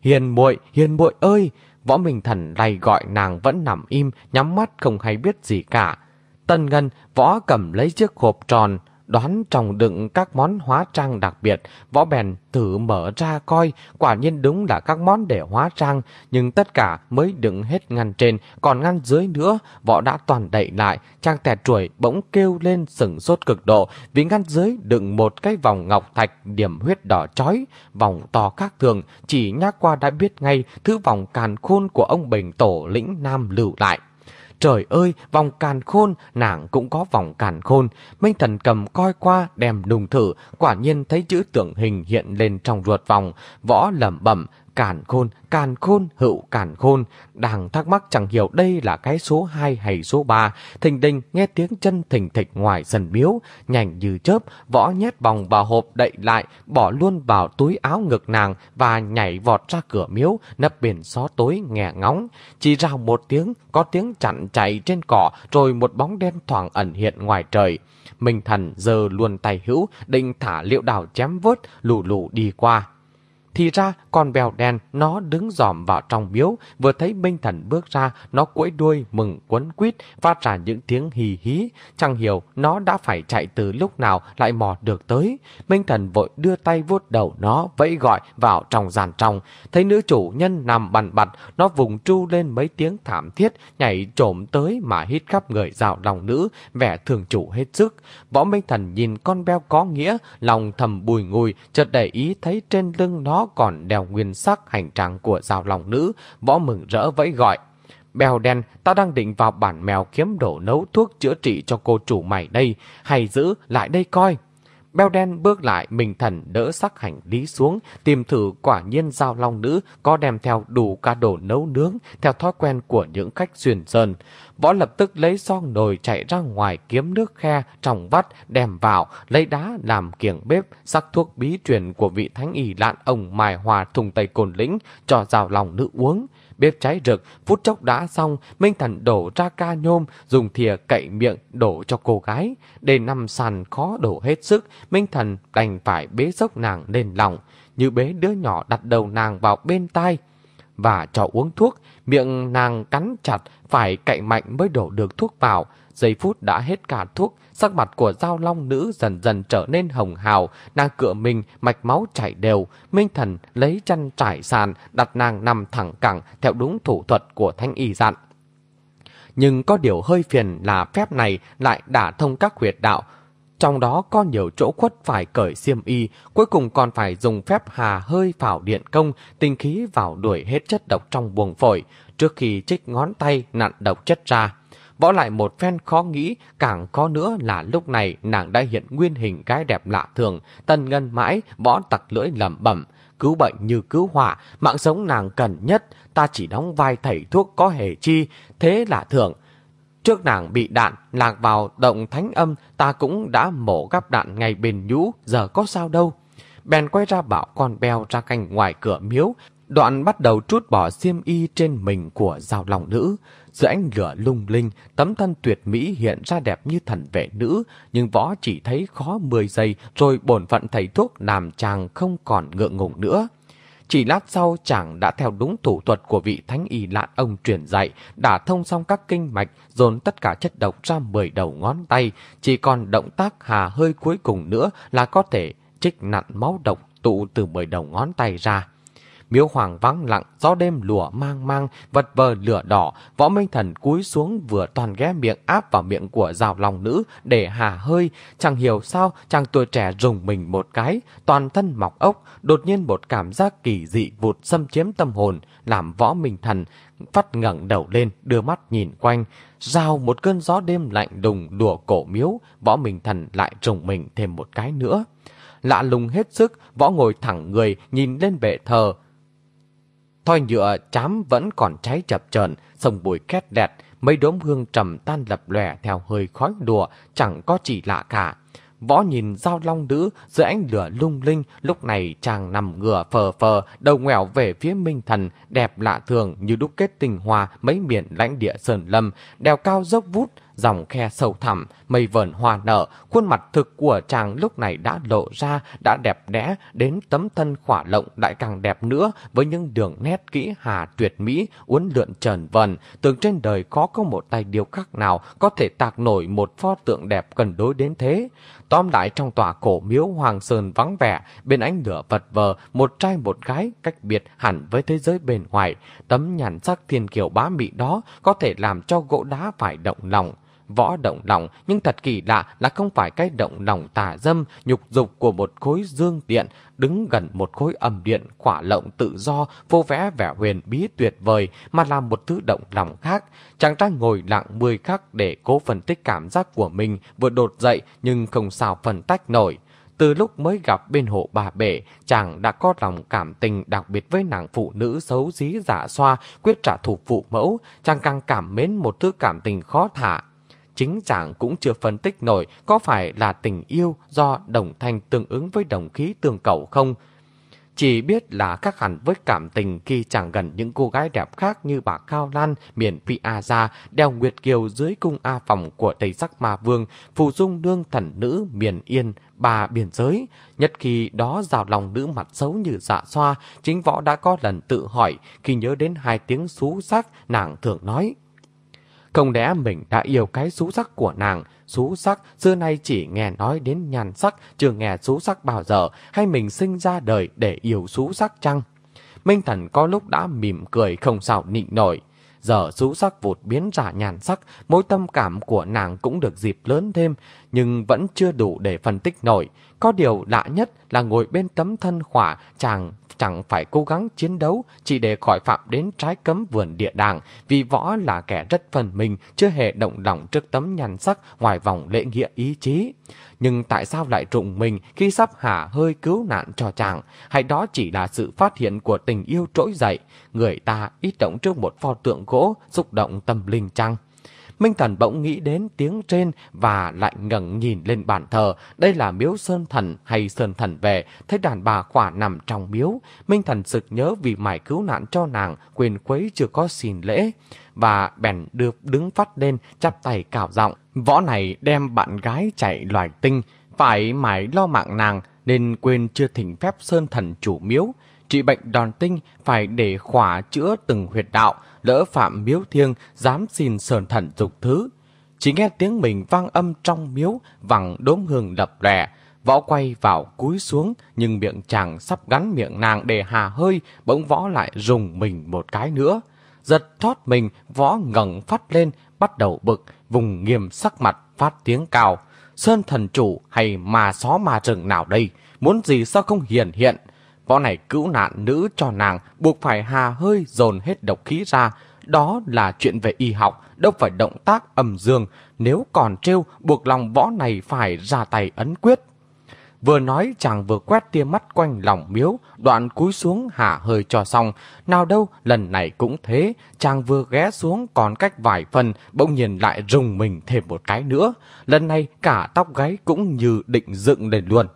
Hiền muội, hiền muội ơi! Võ Minh Thần lay gọi nàng vẫn nằm im, nhắm mắt không hay biết gì cả. Tân Ngân, võ cầm lấy chiếc hộp tròn, đoán trong đựng các món hóa trang đặc biệt, võ bèn thử mở ra coi, quả nhiên đúng là các món để hóa trang, nhưng tất cả mới đựng hết ngăn trên, còn ngăn dưới nữa, võ đã toàn đậy lại, trang tẹt chuỗi bỗng kêu lên sừng sốt cực độ, vì ngăn dưới đựng một cái vòng ngọc thạch điểm huyết đỏ chói, vòng to khác thường, chỉ nhắc qua đã biết ngay thứ vòng càn khôn của ông Bình Tổ lĩnh Nam lưu lại. Trời ơi, vòng càn khôn, nàng cũng có vòng càn khôn. Minh thần cầm coi qua, đem đùng thử, quả nhiên thấy chữ tượng hình hiện lên trong ruột vòng. Võ lẩm bẩm, càn khôn, càn khôn, hữu càn khôn. Đang thắc mắc chẳng hiểu đây là cái số 2 hay số 3. Thình đình nghe tiếng chân thình thịch ngoài sân miếu, nhanh như chớp, võ nhét vòng vào hộp đậy lại, bỏ luôn vào túi áo ngực nàng và nhảy vọt ra cửa miếu, nấp biển xó tối nghe ngóng. Chỉ rào một tiếng, có tiếng chặn chạy trên cỏ, rồi một bóng đen thoảng ẩn hiện ngoài trời. Minh thần giờ luôn tay hữu, định thả liệu đảo chém vớt, lù lù đi qua. Thì ra con bèo đen nó đứng dòm vào trong miếu, vừa thấy Minh Thần bước ra, nó quẫy đuôi mừng quấn quýt, phát ra những tiếng hì hí. Chẳng hiểu nó đã phải chạy từ lúc nào lại mò được tới. Minh Thần vội đưa tay vuốt đầu nó, vẫy gọi vào trong giàn trong. Thấy nữ chủ nhân nằm bằn bặt, nó vùng tru lên mấy tiếng thảm thiết, nhảy trộm tới mà hít khắp người rào lòng nữ, vẻ thường chủ hết sức. Võ Minh Thần nhìn con beo có nghĩa, lòng thầm bùi ngùi, chợt để ý thấy trên lưng nó còn đeo nguyên sắc hành trang của rào lòng nữ, võ mừng rỡ vẫy gọi. Bèo đen, ta đang định vào bản mèo kiếm đổ nấu thuốc chữa trị cho cô chủ mày đây, hay giữ lại đây coi. Beo đen bước lại, mình thần đỡ sắc hành lý xuống, tìm thử quả nhiên giao long nữ có đem theo đủ cả đồ nấu nướng, theo thói quen của những khách xuyên sơn. Võ lập tức lấy son nồi chạy ra ngoài kiếm nước khe trong vắt, đem vào, lấy đá làm kiềng bếp, sắc thuốc bí truyền của vị thánh y lạn ông mài hòa thùng tây cồn lĩnh cho giao lòng nữ uống. Bếp cháy rực, phút chốc đã xong, Minh Thần đổ ra ca nhôm, dùng thìa cậy miệng đổ cho cô gái. Để nằm sàn khó đổ hết sức, Minh Thần đành phải bế sốc nàng lên lòng, như bế đứa nhỏ đặt đầu nàng vào bên tai. và cho uống thuốc, miệng nàng cắn chặt, phải cậy mạnh mới đổ được thuốc vào. Giây phút đã hết cả thuốc, sắc mặt của giao long nữ dần dần trở nên hồng hào, nàng cựa mình, mạch máu chảy đều. Minh thần lấy chân trải sàn, đặt nàng nằm thẳng cẳng theo đúng thủ thuật của thanh y dặn. Nhưng có điều hơi phiền là phép này lại đả thông các huyệt đạo, trong đó có nhiều chỗ khuất phải cởi xiêm y, cuối cùng còn phải dùng phép hà hơi phảo điện công, tinh khí vào đuổi hết chất độc trong buồng phổi, trước khi chích ngón tay nặn độc chất ra. Võ lại một phen khó nghĩ, càng khó nữa là lúc này nàng đã hiện nguyên hình cái đẹp lạ thường, tân ngân mãi, võ tặc lưỡi lẩm bẩm, cứu bệnh như cứu hỏa mạng sống nàng cần nhất, ta chỉ đóng vai thầy thuốc có hề chi, thế là thường. Trước nàng bị đạn lạc vào động thánh âm, ta cũng đã mổ gắp đạn ngay bên nhũ, giờ có sao đâu. Bèn quay ra bảo con beo ra canh ngoài cửa miếu, đoạn bắt đầu trút bỏ xiêm y trên mình của rào lòng nữ. Giữa ánh lửa lung linh, tấm thân tuyệt mỹ hiện ra đẹp như thần vệ nữ, nhưng võ chỉ thấy khó 10 giây rồi bổn phận thầy thuốc làm chàng không còn ngượng ngùng nữa. Chỉ lát sau chàng đã theo đúng thủ thuật của vị thánh y lạn ông truyền dạy, đã thông xong các kinh mạch, dồn tất cả chất độc ra 10 đầu ngón tay, chỉ còn động tác hà hơi cuối cùng nữa là có thể trích nặn máu độc tụ từ 10 đầu ngón tay ra. Miếu hoàng vắng lặng, gió đêm lùa mang mang, vật vờ lửa đỏ, võ minh thần cúi xuống vừa toàn ghé miệng áp vào miệng của rào lòng nữ để hà hơi. Chẳng hiểu sao chàng tuổi trẻ rùng mình một cái, toàn thân mọc ốc, đột nhiên một cảm giác kỳ dị vụt xâm chiếm tâm hồn, làm võ minh thần phát ngẩng đầu lên, đưa mắt nhìn quanh. Rào một cơn gió đêm lạnh đùng đùa cổ miếu, võ minh thần lại rùng mình thêm một cái nữa. Lạ lùng hết sức, võ ngồi thẳng người, nhìn lên bệ thờ, Thoi nhựa chám vẫn còn cháy chập chờn, sông bụi két đẹt, mấy đốm hương trầm tan lập lòe theo hơi khói đùa, chẳng có chỉ lạ cả. Võ nhìn dao long nữ giữa ánh lửa lung linh, lúc này chàng nằm ngửa phờ phờ, đầu ngoẻo về phía minh thần, đẹp lạ thường như đúc kết tình hoa mấy miền lãnh địa sơn lâm, đèo cao dốc vút, dòng khe sâu thẳm, mây vờn hoa nở, khuôn mặt thực của chàng lúc này đã lộ ra, đã đẹp đẽ, đến tấm thân khỏa lộng lại càng đẹp nữa với những đường nét kỹ hà tuyệt mỹ, uốn lượn trần vần, tưởng trên đời có có một tay điêu khắc nào có thể tạc nổi một pho tượng đẹp cần đối đến thế. Tóm lại trong tòa cổ miếu Hoàng Sơn vắng vẻ, bên ánh lửa vật vờ, một trai một gái cách biệt hẳn với thế giới bên ngoài. Tấm nhàn sắc thiên kiều bá mị đó có thể làm cho gỗ đá phải động lòng. Võ động lòng, nhưng thật kỳ lạ là không phải cái động lòng tà dâm, nhục dục của một khối dương điện, đứng gần một khối âm điện, khỏa lộng tự do, vô vẽ vẻ huyền bí tuyệt vời, mà là một thứ động lòng khác. Chàng trai ngồi lặng mười khắc để cố phân tích cảm giác của mình, vừa đột dậy nhưng không sao phân tách nổi. Từ lúc mới gặp bên hộ bà bể, chàng đã có lòng cảm tình đặc biệt với nàng phụ nữ xấu xí giả xoa, quyết trả thù phụ mẫu, chàng càng cảm mến một thứ cảm tình khó thả, chính chàng cũng chưa phân tích nổi có phải là tình yêu do đồng thanh tương ứng với đồng khí tương cầu không. Chỉ biết là khác hẳn với cảm tình khi chàng gần những cô gái đẹp khác như bà Cao Lan, miền Phi A Gia, đeo Nguyệt Kiều dưới cung A Phòng của Tây Sắc Ma Vương, phù dung đương thần nữ miền Yên, bà biên giới. Nhất khi đó rào lòng nữ mặt xấu như dạ xoa, chính võ đã có lần tự hỏi khi nhớ đến hai tiếng xú sắc, nàng thường nói. Không lẽ mình đã yêu cái xú sắc của nàng, xú sắc xưa nay chỉ nghe nói đến nhàn sắc, chưa nghe xú sắc bao giờ, hay mình sinh ra đời để yêu xú sắc chăng? Minh Thần có lúc đã mỉm cười không sao nịnh nổi. Giờ xú sắc vụt biến ra nhàn sắc, mối tâm cảm của nàng cũng được dịp lớn thêm, nhưng vẫn chưa đủ để phân tích nổi. Có điều lạ nhất là ngồi bên tấm thân khỏa, chàng chẳng phải cố gắng chiến đấu chỉ để khỏi phạm đến trái cấm vườn địa đàng, vì võ là kẻ rất phần mình, chưa hề động lòng trước tấm nhan sắc ngoài vòng lễ nghĩa ý chí. Nhưng tại sao lại trụng mình khi sắp hạ hơi cứu nạn cho chàng? Hay đó chỉ là sự phát hiện của tình yêu trỗi dậy, người ta ít động trước một pho tượng gỗ, xúc động tâm linh chăng? Minh Thần bỗng nghĩ đến tiếng trên và lại ngẩng nhìn lên bàn thờ. Đây là miếu Sơn Thần hay Sơn Thần về, thấy đàn bà khỏa nằm trong miếu. Minh Thần sực nhớ vì mải cứu nạn cho nàng, quyền quấy chưa có xin lễ. Và bèn được đứng phát lên, chắp tay cào giọng. Võ này đem bạn gái chạy loài tinh, phải mải lo mạng nàng, nên quên chưa thỉnh phép Sơn Thần chủ miếu. trị bệnh đòn tinh phải để khỏa chữa từng huyệt đạo, lỡ phạm miếu thiêng, dám xin sờn thần dục thứ. Chỉ nghe tiếng mình vang âm trong miếu, vẳng đốm hương lập rẻ. Võ quay vào cúi xuống, nhưng miệng chàng sắp gắn miệng nàng để hà hơi, bỗng võ lại rùng mình một cái nữa. Giật thoát mình, võ ngẩng phát lên, bắt đầu bực, vùng nghiêm sắc mặt, phát tiếng cao. Sơn thần chủ hay mà xó mà rừng nào đây? Muốn gì sao không hiển hiện? Võ này cứu nạn nữ cho nàng, buộc phải hà hơi dồn hết độc khí ra. Đó là chuyện về y học, đâu phải động tác âm dương. Nếu còn trêu, buộc lòng võ này phải ra tay ấn quyết. Vừa nói chàng vừa quét tia mắt quanh lòng miếu, đoạn cúi xuống hạ hơi cho xong. Nào đâu, lần này cũng thế, chàng vừa ghé xuống còn cách vài phần, bỗng nhiên lại rùng mình thêm một cái nữa. Lần này cả tóc gáy cũng như định dựng lên luôn.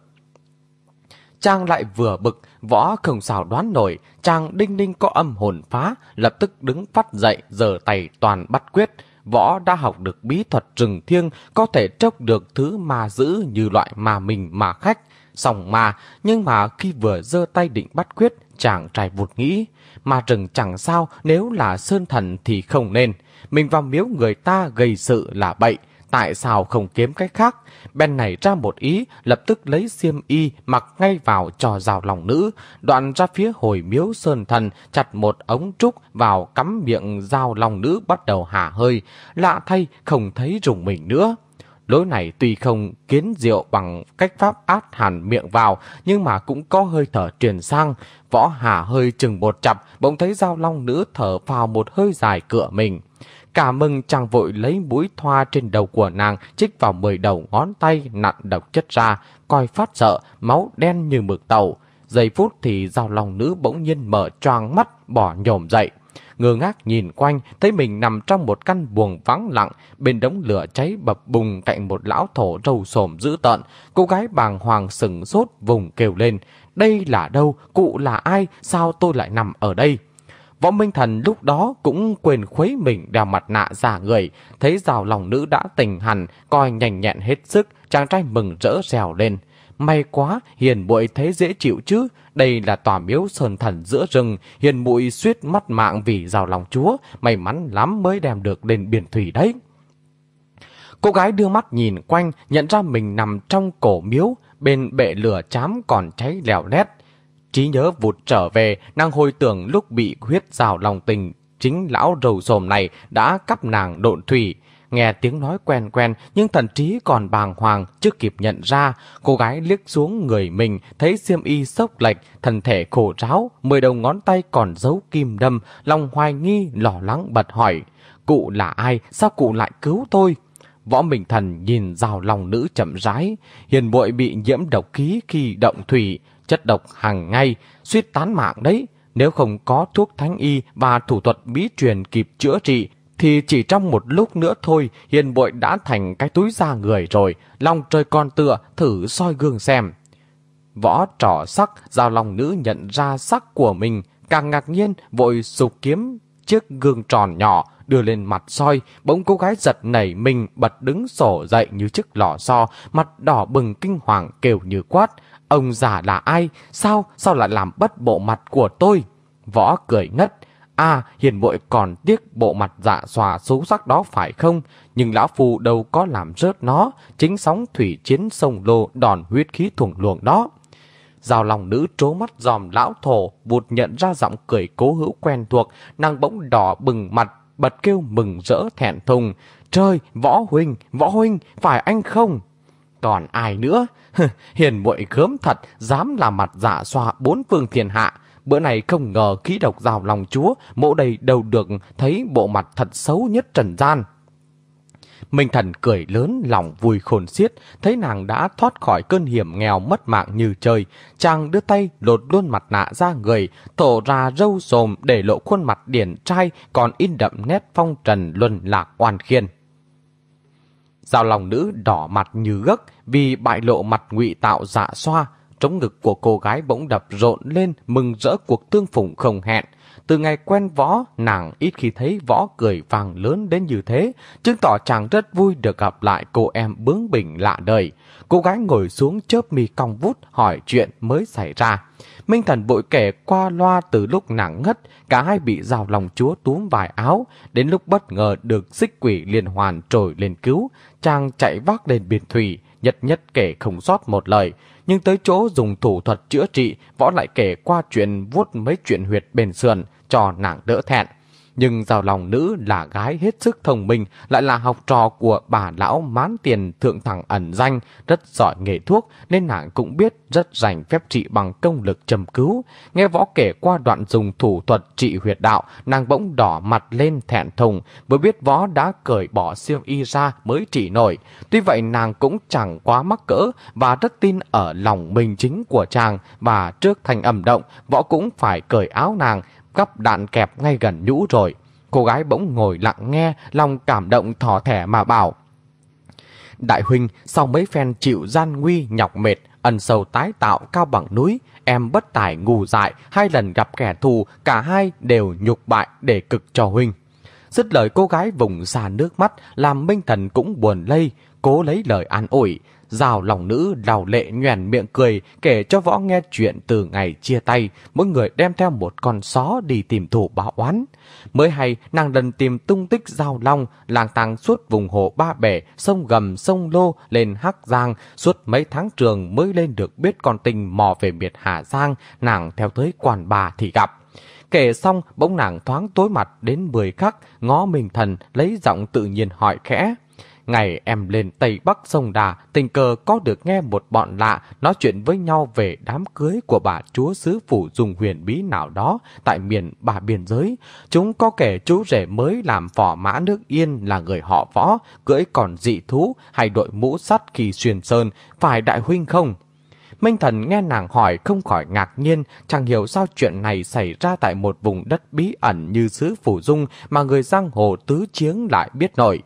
Chàng lại vừa bực, võ không xảo đoán nổi, chàng đinh đinh có âm hồn phá, lập tức đứng phát dậy, giờ tay toàn bắt quyết, võ đã học được bí thuật rừng thiêng, có thể trốc được thứ ma dữ như loại mà mình mà khách, sòng ma, nhưng mà khi vừa giơ tay định bắt quyết, chàng trai vụt nghĩ, mà rừng chẳng sao nếu là sơn thần thì không nên, mình vào miếu người ta gây sự là bậy, tại sao không kiếm cách khác? Ben này ra một ý, lập tức lấy xiêm y mặc ngay vào trò rào lòng nữ, đoạn ra phía hồi miếu sơn thần, chặt một ống trúc vào cắm miệng dao lòng nữ bắt đầu hả hơi, lạ thay không thấy rùng mình nữa. Lối này tuy không kiến diệu bằng cách pháp át hẳn miệng vào, nhưng mà cũng có hơi thở truyền sang. Võ hà hơi chừng một chập, bỗng thấy dao long nữ thở vào một hơi dài cửa mình. Cả mừng chàng vội lấy mũi thoa trên đầu của nàng, chích vào mười đầu ngón tay nặn độc chất ra, coi phát sợ, máu đen như mực tàu. Giây phút thì giao lòng nữ bỗng nhiên mở choang mắt, bỏ nhổm dậy. Ngơ ngác nhìn quanh, thấy mình nằm trong một căn buồng vắng lặng, bên đống lửa cháy bập bùng cạnh một lão thổ râu xồm dữ tợn. Cô gái bàng hoàng sừng sốt vùng kêu lên. Đây là đâu? Cụ là ai? Sao tôi lại nằm ở đây? Võ Minh Thần lúc đó cũng quên khuấy mình đeo mặt nạ giả người, thấy rào lòng nữ đã tỉnh hẳn, coi nhanh nhẹn hết sức, chàng trai mừng rỡ rèo lên. May quá, hiền bụi thấy dễ chịu chứ, đây là tòa miếu sơn thần giữa rừng, hiền bụi suýt mất mạng vì rào lòng chúa, may mắn lắm mới đem được lên biển thủy đấy. Cô gái đưa mắt nhìn quanh, nhận ra mình nằm trong cổ miếu, bên bệ lửa chám còn cháy lèo lét, trí nhớ vụt trở về, nàng hồi tưởng lúc bị huyết rào lòng tình, chính lão rầu rồm này đã cắp nàng độn thủy. Nghe tiếng nói quen quen, nhưng thần trí còn bàng hoàng, chưa kịp nhận ra. Cô gái liếc xuống người mình, thấy xiêm y sốc lệch, thân thể khổ ráo, mười đầu ngón tay còn giấu kim đâm, lòng hoài nghi, lo lắng bật hỏi. Cụ là ai? Sao cụ lại cứu tôi? Võ Minh Thần nhìn rào lòng nữ chậm rãi, hiền bội bị nhiễm độc khí khi động thủy, chất độc hàng ngay, suýt tán mạng đấy. Nếu không có thuốc thánh y và thủ thuật bí truyền kịp chữa trị, thì chỉ trong một lúc nữa thôi, hiền bội đã thành cái túi da người rồi, lòng trời con tựa, thử soi gương xem. Võ trỏ sắc, giao lòng nữ nhận ra sắc của mình, càng ngạc nhiên, vội sụp kiếm chiếc gương tròn nhỏ, đưa lên mặt soi, bỗng cô gái giật nảy mình bật đứng sổ dậy như chiếc lò xo, mặt đỏ bừng kinh hoàng kêu như quát. Ông già là ai? Sao? Sao lại làm bất bộ mặt của tôi? Võ cười ngất. À, hiền muội còn tiếc bộ mặt dạ xòa xấu sắc đó phải không? Nhưng lão phu đâu có làm rớt nó, chính sóng thủy chiến sông lô đòn huyết khí thủng luồng đó. Giao lòng nữ trố mắt dòm lão thổ, bụt nhận ra giọng cười cố hữu quen thuộc, nàng bỗng đỏ bừng mặt, bật kêu mừng rỡ thẹn thùng. Trời, võ huynh, võ huynh, phải anh không? Còn ai nữa? Hiền muội khớm thật, dám làm mặt giả xoa bốn phương thiên hạ. Bữa này không ngờ khí độc rào lòng chúa, mộ đầy đầu được thấy bộ mặt thật xấu nhất trần gian. Minh thần cười lớn lòng vui khôn xiết, thấy nàng đã thoát khỏi cơn hiểm nghèo mất mạng như trời. Chàng đưa tay lột luôn mặt nạ ra người, thổ ra râu rồm để lộ khuôn mặt điển trai còn in đậm nét phong trần luân lạc oan khiên. Giao lòng nữ đỏ mặt như gấc vì bại lộ mặt ngụy tạo dạ xoa. Trống ngực của cô gái bỗng đập rộn lên mừng rỡ cuộc tương phùng không hẹn. từ ngày quen võ, nàng ít khi thấy võ cười vàng lớn đến như thế, chứng tỏ chàng rất vui được gặp lại cô em bướng bỉnh lạ đời. Cô gái ngồi xuống chớp mi cong vút hỏi chuyện mới xảy ra. Minh Thần vội kể qua loa từ lúc nặng ngất, cả hai bị rào lòng chúa túm vài áo, đến lúc bất ngờ được xích quỷ liền hoàn trồi lên cứu, chàng chạy vác lên biển thủy, nhất nhất kể không sót một lời. Nhưng tới chỗ dùng thủ thuật chữa trị, võ lại kể qua chuyện vuốt mấy chuyện huyệt bền sườn, cho nàng đỡ thẹn. Nhưng giàu lòng nữ là gái hết sức thông minh, lại là học trò của bà lão mán tiền thượng thẳng ẩn danh, rất giỏi nghề thuốc, nên nàng cũng biết rất rành phép trị bằng công lực trầm cứu. Nghe võ kể qua đoạn dùng thủ thuật trị huyệt đạo, nàng bỗng đỏ mặt lên thẹn thùng, mới biết võ đã cởi bỏ siêu y ra mới trị nổi. Tuy vậy nàng cũng chẳng quá mắc cỡ và rất tin ở lòng mình chính của chàng và trước thành ẩm động, võ cũng phải cởi áo nàng, gắp đạn kẹp ngay gần nhũ rồi. Cô gái bỗng ngồi lặng nghe, lòng cảm động thỏ thẻ mà bảo. Đại huynh, sau mấy phen chịu gian nguy nhọc mệt, ẩn sầu tái tạo cao bằng núi, em bất tài ngu dại, hai lần gặp kẻ thù, cả hai đều nhục bại để cực cho huynh. Dứt lời cô gái vùng xa nước mắt, làm Minh Thần cũng buồn lây, cố lấy lời an ủi. Rào lòng nữ đào lệ nhoèn miệng cười kể cho võ nghe chuyện từ ngày chia tay, mỗi người đem theo một con só đi tìm thủ báo oán. Mới hay nàng lần tìm tung tích giao long, lang tàng suốt vùng hồ ba bể, sông gầm, sông lô lên Hắc Giang, suốt mấy tháng trường mới lên được biết con tình mò về miệt Hà Giang, nàng theo tới quản bà thì gặp. Kể xong, bỗng nàng thoáng tối mặt đến 10 khắc, ngó mình thần, lấy giọng tự nhiên hỏi khẽ. Ngày em lên Tây Bắc sông Đà, tình cờ có được nghe một bọn lạ nói chuyện với nhau về đám cưới của bà chúa xứ phủ dùng huyền bí nào đó tại miền bà biên giới. Chúng có kẻ chú rể mới làm phò mã nước yên là người họ võ, cưỡi còn dị thú hay đội mũ sắt khi xuyên sơn, phải đại huynh không? Minh Thần nghe nàng hỏi không khỏi ngạc nhiên, chẳng hiểu sao chuyện này xảy ra tại một vùng đất bí ẩn như xứ Phủ Dung mà người giang hồ tứ chiếng lại biết nổi.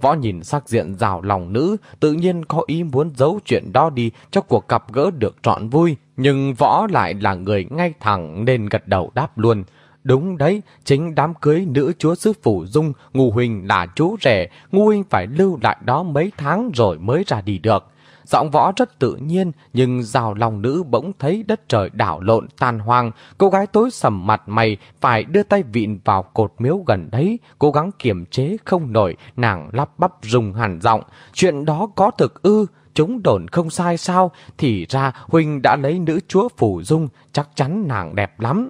Võ nhìn sắc diện rào lòng nữ, tự nhiên có ý muốn giấu chuyện đó đi cho cuộc gặp gỡ được trọn vui. Nhưng võ lại là người ngay thẳng nên gật đầu đáp luôn. Đúng đấy, chính đám cưới nữ chúa sư phụ dung, Ngô Huỳnh là chú rể, Ngô Huỳnh phải lưu lại đó mấy tháng rồi mới ra đi được. Giọng võ rất tự nhiên, nhưng rào lòng nữ bỗng thấy đất trời đảo lộn tan hoang. Cô gái tối sầm mặt mày, phải đưa tay vịn vào cột miếu gần đấy, cố gắng kiềm chế không nổi, nàng lắp bắp rùng hẳn giọng. Chuyện đó có thực ư, chúng đồn không sai sao, thì ra Huynh đã lấy nữ chúa phủ dung, chắc chắn nàng đẹp lắm.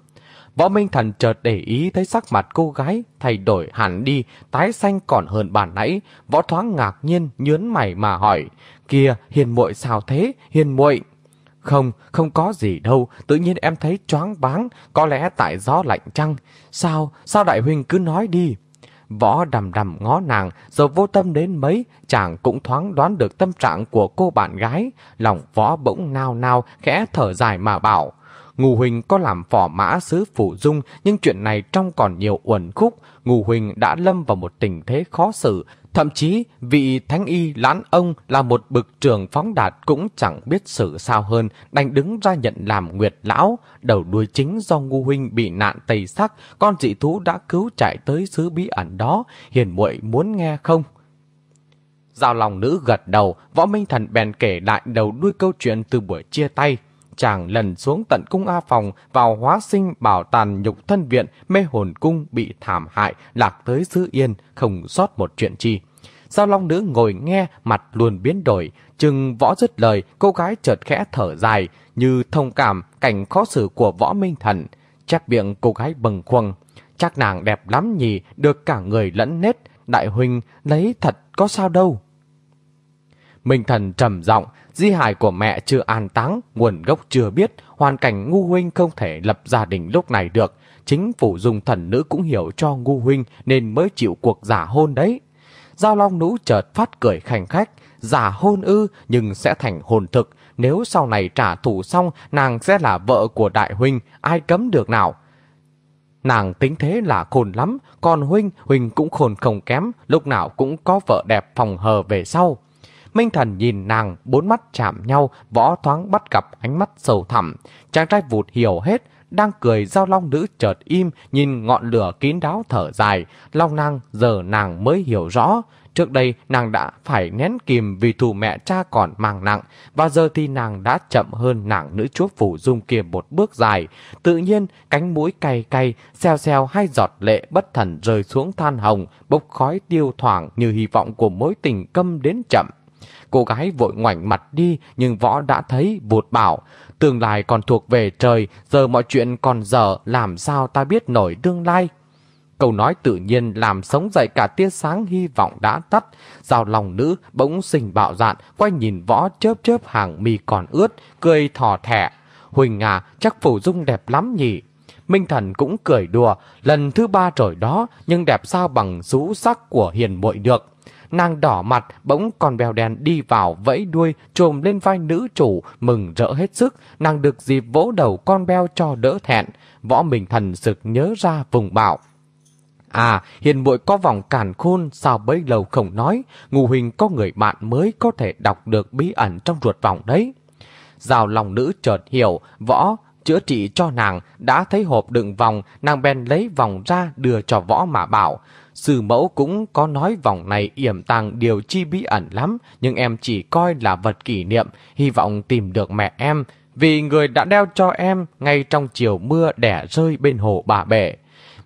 Võ Minh Thần chợt để ý thấy sắc mặt cô gái thay đổi hẳn đi, tái xanh còn hơn bản nãy. Võ thoáng ngạc nhiên, nhướn mày mà hỏi kia hiền muội sao thế, hiền muội Không, không có gì đâu, tự nhiên em thấy choáng váng, có lẽ tại gió lạnh chăng. Sao, sao đại huynh cứ nói đi. Võ đầm đầm ngó nàng, rồi vô tâm đến mấy, chàng cũng thoáng đoán được tâm trạng của cô bạn gái. Lòng võ bỗng nao nao, khẽ thở dài mà bảo. Ngù Huỳnh có làm phỏ mã sứ phủ dung, nhưng chuyện này trong còn nhiều uẩn khúc. Ngù Huỳnh đã lâm vào một tình thế khó xử. Thậm chí, vị thánh y lãn ông là một bực trường phóng đạt cũng chẳng biết xử sao hơn, đành đứng ra nhận làm nguyệt lão. Đầu đuôi chính do Ngu Huynh bị nạn tây sắc, con dị thú đã cứu chạy tới xứ bí ẩn đó. Hiền muội muốn nghe không? Giao lòng nữ gật đầu, võ minh thần bèn kể lại đầu đuôi câu chuyện từ buổi chia tay chàng lần xuống tận cung A Phòng vào hóa sinh bảo tàn nhục thân viện mê hồn cung bị thảm hại lạc tới xứ yên không sót một chuyện chi. Giao Long Nữ ngồi nghe mặt luôn biến đổi, chừng võ dứt lời cô gái chợt khẽ thở dài như thông cảm cảnh khó xử của võ minh thần. chắc miệng cô gái bừng khuâng. Chắc nàng đẹp lắm nhỉ, được cả người lẫn nết. Đại huynh lấy thật có sao đâu. Minh thần trầm giọng di hài của mẹ chưa an táng, nguồn gốc chưa biết, hoàn cảnh ngu huynh không thể lập gia đình lúc này được. Chính phủ dùng thần nữ cũng hiểu cho ngu huynh nên mới chịu cuộc giả hôn đấy. Giao Long Nũ chợt phát cười khành khách, giả hôn ư nhưng sẽ thành hồn thực. Nếu sau này trả thù xong, nàng sẽ là vợ của đại huynh, ai cấm được nào. Nàng tính thế là khôn lắm, còn huynh, huynh cũng khôn không kém, lúc nào cũng có vợ đẹp phòng hờ về sau. Minh Thần nhìn nàng, bốn mắt chạm nhau, võ thoáng bắt gặp ánh mắt sầu thẳm. Chàng trai vụt hiểu hết, đang cười giao long nữ chợt im, nhìn ngọn lửa kín đáo thở dài. Long nàng giờ nàng mới hiểu rõ. Trước đây nàng đã phải nén kìm vì thù mẹ cha còn mang nặng, và giờ thì nàng đã chậm hơn nàng nữ chúa phủ dung kia một bước dài. Tự nhiên, cánh mũi cay cay, xeo xeo hai giọt lệ bất thần rơi xuống than hồng, bốc khói tiêu thoảng như hy vọng của mối tình câm đến chậm. Cô gái vội ngoảnh mặt đi nhưng võ đã thấy vụt bảo. Tương lai còn thuộc về trời, giờ mọi chuyện còn dở, làm sao ta biết nổi tương lai. Câu nói tự nhiên làm sống dậy cả tia sáng hy vọng đã tắt. Giao lòng nữ bỗng sinh bạo dạn, quay nhìn võ chớp chớp hàng mi còn ướt, cười thò thẻ. Huỳnh à, chắc phủ dung đẹp lắm nhỉ. Minh Thần cũng cười đùa, lần thứ ba rồi đó, nhưng đẹp sao bằng rũ sắc của hiền muội được. Nàng đỏ mặt, bỗng con bèo đèn đi vào vẫy đuôi, trồm lên vai nữ chủ, mừng rỡ hết sức. Nàng được dịp vỗ đầu con beo cho đỡ thẹn. Võ mình Thần sực nhớ ra vùng bảo. À, hiền muội có vòng càn khôn, sao bấy lâu không nói, ngụ hình có người bạn mới có thể đọc được bí ẩn trong ruột vòng đấy. rào lòng nữ chợt hiểu, võ chữa trị cho nàng, đã thấy hộp đựng vòng, nàng bèn lấy vòng ra đưa cho võ mà bảo. Sư mẫu cũng có nói vòng này yểm tàng điều chi bí ẩn lắm, nhưng em chỉ coi là vật kỷ niệm, hy vọng tìm được mẹ em, vì người đã đeo cho em ngay trong chiều mưa đẻ rơi bên hồ bà bể.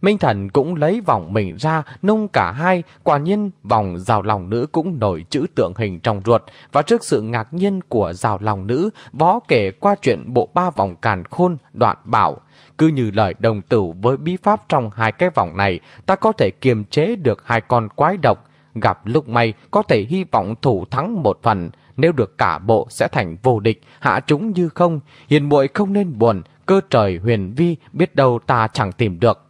Minh Thần cũng lấy vòng mình ra, nung cả hai, quả nhiên vòng rào lòng nữ cũng nổi chữ tượng hình trong ruột, và trước sự ngạc nhiên của rào lòng nữ, võ kể qua chuyện bộ ba vòng càn khôn, đoạn bảo. Cứ như lời đồng tử với bí pháp trong hai cái vòng này, ta có thể kiềm chế được hai con quái độc, gặp lúc may có thể hy vọng thủ thắng một phần, nếu được cả bộ sẽ thành vô địch, hạ chúng như không, hiền muội không nên buồn, cơ trời huyền vi biết đâu ta chẳng tìm được.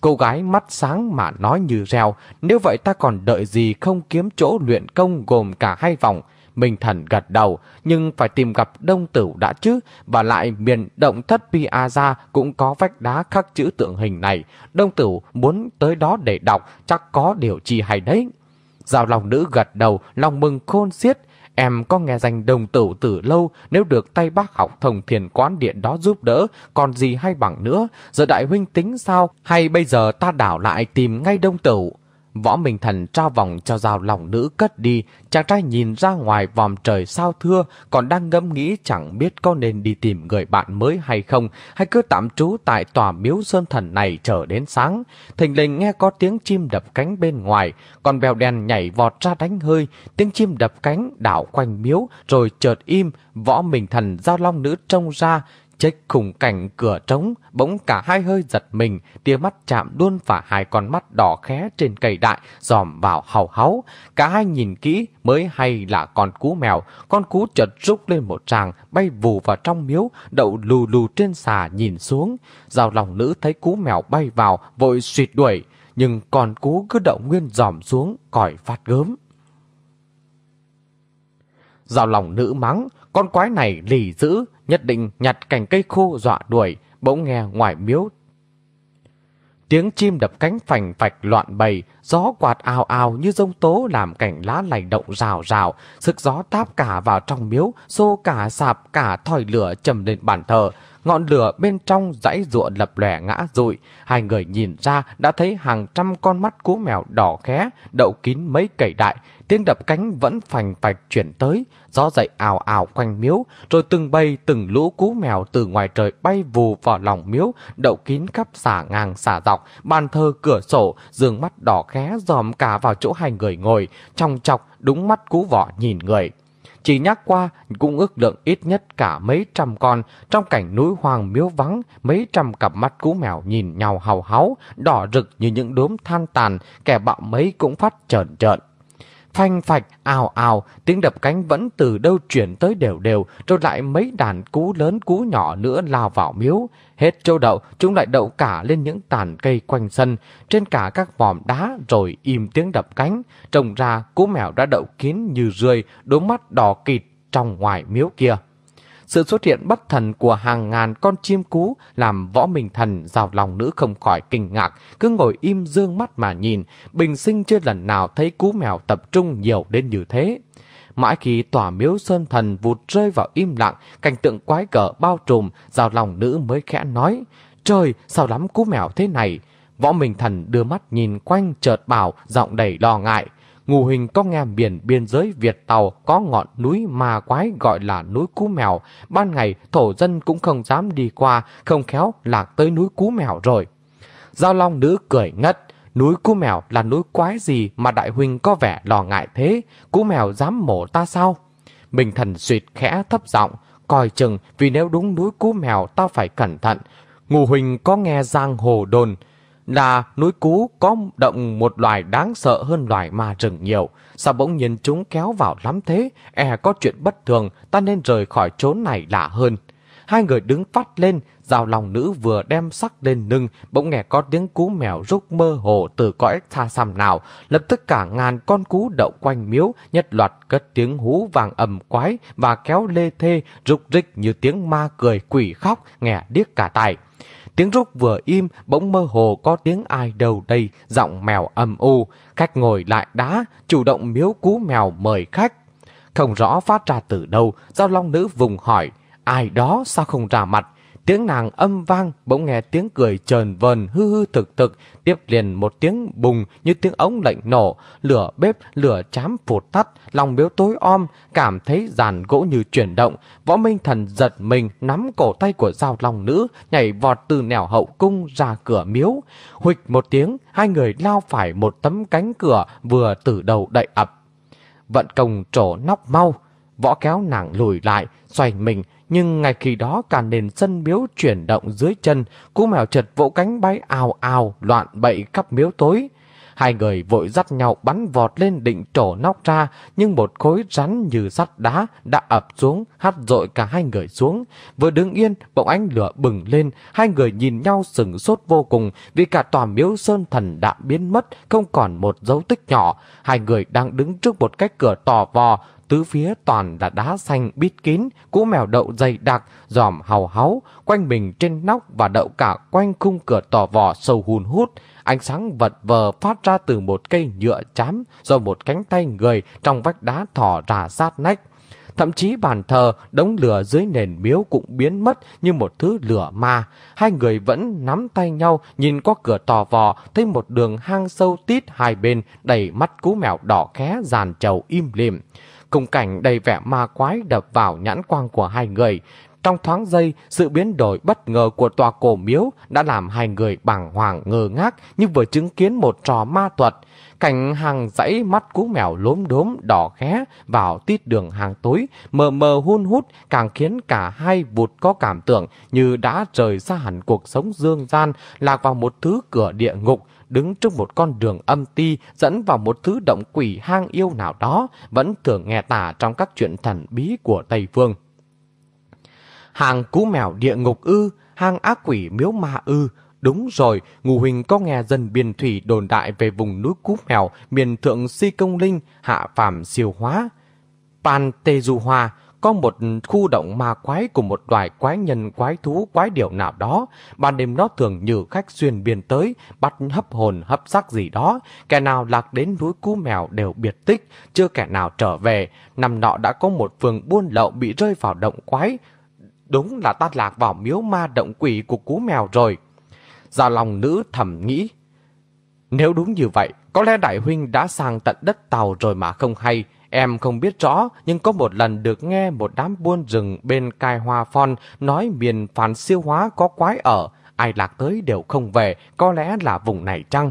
Cô gái mắt sáng mà nói như reo, nếu vậy ta còn đợi gì không kiếm chỗ luyện công gồm cả hai vòng. Minh thần gật đầu, nhưng phải tìm gặp đông tử đã chứ, và lại miền động thất Piazza cũng có vách đá khắc chữ tượng hình này. Đông tử muốn tới đó để đọc, chắc có điều chi hay đấy. Giao lòng nữ gật đầu, lòng mừng khôn xiết, Em có nghe danh đồng tử từ lâu, nếu được tay bác học thông thiền quán điện đó giúp đỡ, còn gì hay bằng nữa, giờ đại huynh tính sao, hay bây giờ ta đảo lại tìm ngay đông tử. Võ Minh Thần trao vòng cho rào lòng nữ cất đi, chàng trai nhìn ra ngoài vòm trời sao thưa, còn đang ngẫm nghĩ chẳng biết có nên đi tìm người bạn mới hay không, hay cứ tạm trú tại tòa miếu sơn thần này chờ đến sáng. Thình lình nghe có tiếng chim đập cánh bên ngoài, còn bèo đèn nhảy vọt ra đánh hơi, tiếng chim đập cánh đảo quanh miếu, rồi chợt im, võ Minh Thần giao long nữ trông ra, Trách khung cảnh cửa trống, bỗng cả hai hơi giật mình, tia mắt chạm luôn phả hai con mắt đỏ khé trên cây đại, dòm vào hào háu. Cả hai nhìn kỹ mới hay là con cú mèo, con cú chợt rúc lên một tràng, bay vù vào trong miếu, đậu lù lù trên xà nhìn xuống. Giao lòng nữ thấy cú mèo bay vào, vội suyệt đuổi, nhưng con cú cứ đậu nguyên dòm xuống, còi phát gớm. Giao lòng nữ mắng, con quái này lì dữ, nhất định nhặt cành cây khô dọa đuổi, bỗng nghe ngoài miếu. Tiếng chim đập cánh phành phạch loạn bầy, gió quạt ào ào như rông tố làm cảnh lá lành động rào rào, sức gió táp cả vào trong miếu, xô cả sạp cả thòi lửa trầm lên bàn thờ. Ngọn lửa bên trong dãy ruộng lập lẻ ngã rụi, hai người nhìn ra đã thấy hàng trăm con mắt cú mèo đỏ khé, đậu kín mấy cầy đại, tiếng đập cánh vẫn phành phạch chuyển tới, gió dậy ào ào quanh miếu, rồi từng bay từng lũ cú mèo từ ngoài trời bay vù vào lòng miếu, đậu kín khắp xả ngang xả dọc, bàn thờ cửa sổ, giường mắt đỏ khé dòm cả vào chỗ hai người ngồi, trong chọc đúng mắt cú vỏ nhìn người. Chỉ nhắc qua cũng ước lượng ít nhất cả mấy trăm con, trong cảnh núi hoang miếu vắng, mấy trăm cặp mắt cú mèo nhìn nhau hào háo, đỏ rực như những đốm than tàn, kẻ bạo mấy cũng phát trợn trợn. Phanh phạch, ào ào, tiếng đập cánh vẫn từ đâu chuyển tới đều đều, rồi lại mấy đàn cú lớn cú nhỏ nữa lao vào miếu. Hết châu đậu, chúng lại đậu cả lên những tàn cây quanh sân, trên cả các vòm đá rồi im tiếng đập cánh. Trông ra cú mèo đã đậu kín như rươi, đôi mắt đỏ kịt trong ngoài miếu kia. Sự xuất hiện bất thần của hàng ngàn con chim cú làm võ minh thần rào lòng nữ không khỏi kinh ngạc, cứ ngồi im dương mắt mà nhìn, bình sinh chưa lần nào thấy cú mèo tập trung nhiều đến như thế. Mãi khi tòa miếu sơn thần vụt rơi vào im lặng, cảnh tượng quái cỡ bao trùm, rào lòng nữ mới khẽ nói, trời, sao lắm cú mèo thế này? Võ Minh Thần đưa mắt nhìn quanh chợt bảo, giọng đầy lo ngại ngụ hình có nghe biển biên giới Việt Tàu có ngọn núi ma quái gọi là núi Cú Mèo. Ban ngày thổ dân cũng không dám đi qua, không khéo lạc tới núi Cú Mèo rồi. Giao Long Nữ cười ngất. Núi Cú Mèo là núi quái gì mà đại huynh có vẻ lo ngại thế? Cú Mèo dám mổ ta sao? Bình thần suyệt khẽ thấp giọng coi chừng vì nếu đúng núi Cú Mèo ta phải cẩn thận. Ngụ huynh có nghe giang hồ đồn, là núi cú có động một loài đáng sợ hơn loài ma rừng nhiều. Sao bỗng nhiên chúng kéo vào lắm thế? E có chuyện bất thường, ta nên rời khỏi chốn này lạ hơn. Hai người đứng phát lên, rào lòng nữ vừa đem sắc lên lưng, bỗng nghe có tiếng cú mèo rúc mơ hồ từ cõi xa xăm nào. Lập tức cả ngàn con cú đậu quanh miếu, nhất loạt cất tiếng hú vàng ầm quái và kéo lê thê, rục rích như tiếng ma cười quỷ khóc, nghe điếc cả tài. Tiếng rúc vừa im, bỗng mơ hồ có tiếng ai đâu đây, giọng mèo âm u. Khách ngồi lại đá, chủ động miếu cú mèo mời khách. Không rõ phát ra từ đâu, giao long nữ vùng hỏi, ai đó sao không ra mặt? Tiếng nàng âm vang, bỗng nghe tiếng cười trờn vờn hư hư thực thực, tiếp liền một tiếng bùng như tiếng ống lệnh nổ, lửa bếp, lửa chám phụt tắt, lòng biếu tối om, cảm thấy giàn gỗ như chuyển động. Võ Minh Thần giật mình, nắm cổ tay của giao long nữ, nhảy vọt từ nẻo hậu cung ra cửa miếu. Huịch một tiếng, hai người lao phải một tấm cánh cửa vừa từ đầu đậy ập. Vận công trổ nóc mau, võ kéo nàng lùi lại, xoay mình, nhưng ngay khi đó cả nền sân miếu chuyển động dưới chân, cú mèo chật vỗ cánh bay ào ào, loạn bậy khắp miếu tối. Hai người vội dắt nhau bắn vọt lên định trổ nóc ra, nhưng một khối rắn như sắt đá đã ập xuống, hắt dội cả hai người xuống. Vừa đứng yên, bỗng ánh lửa bừng lên, hai người nhìn nhau sừng sốt vô cùng vì cả tòa miếu sơn thần đã biến mất, không còn một dấu tích nhỏ. Hai người đang đứng trước một cái cửa tò vò, tứ phía toàn là đá xanh bít kín, cú mèo đậu dày đặc, giòm hào háu, quanh mình trên nóc và đậu cả quanh khung cửa tò vò sâu hùn hút. Ánh sáng vật vờ phát ra từ một cây nhựa chám do một cánh tay người trong vách đá thỏ ra sát nách. Thậm chí bàn thờ, đống lửa dưới nền miếu cũng biến mất như một thứ lửa ma. Hai người vẫn nắm tay nhau, nhìn qua cửa tò vò, thấy một đường hang sâu tít hai bên, đầy mắt cú mèo đỏ khé, dàn trầu im lìm. Cùng cảnh đầy vẻ ma quái đập vào nhãn quang của hai người. Trong thoáng giây, sự biến đổi bất ngờ của tòa cổ miếu đã làm hai người bàng hoàng ngơ ngác như vừa chứng kiến một trò ma thuật. Cảnh hàng dãy mắt cú mèo lốm đốm đỏ khé vào tít đường hàng tối, mờ mờ hun hút càng khiến cả hai vụt có cảm tưởng như đã rời xa hẳn cuộc sống dương gian, lạc vào một thứ cửa địa ngục, đứng trước một con đường âm ti dẫn vào một thứ động quỷ hang yêu nào đó, vẫn thường nghe tả trong các chuyện thần bí của Tây Phương. Hàng cú mèo địa ngục ư, hang ác quỷ miếu ma ư, Đúng rồi, Ngù Huỳnh có nghe dân biên thủy đồn đại về vùng núi Cú Mèo, miền thượng Si Công Linh, hạ phàm siêu hóa. Pan Tê Du Hoa có một khu động ma quái của một loài quái nhân quái thú quái điểu nào đó. Ban đêm nó thường nhử khách xuyên biên tới, bắt hấp hồn hấp sắc gì đó. Kẻ nào lạc đến núi Cú Mèo đều biệt tích, chưa kẻ nào trở về. Năm nọ đã có một phường buôn lậu bị rơi vào động quái. Đúng là ta lạc vào miếu ma động quỷ của Cú Mèo rồi. Giao lòng nữ thầm nghĩ. Nếu đúng như vậy, có lẽ đại huynh đã sang tận đất tàu rồi mà không hay. Em không biết rõ, nhưng có một lần được nghe một đám buôn rừng bên cai hoa phon nói miền phản siêu hóa có quái ở. Ai lạc tới đều không về, có lẽ là vùng này chăng?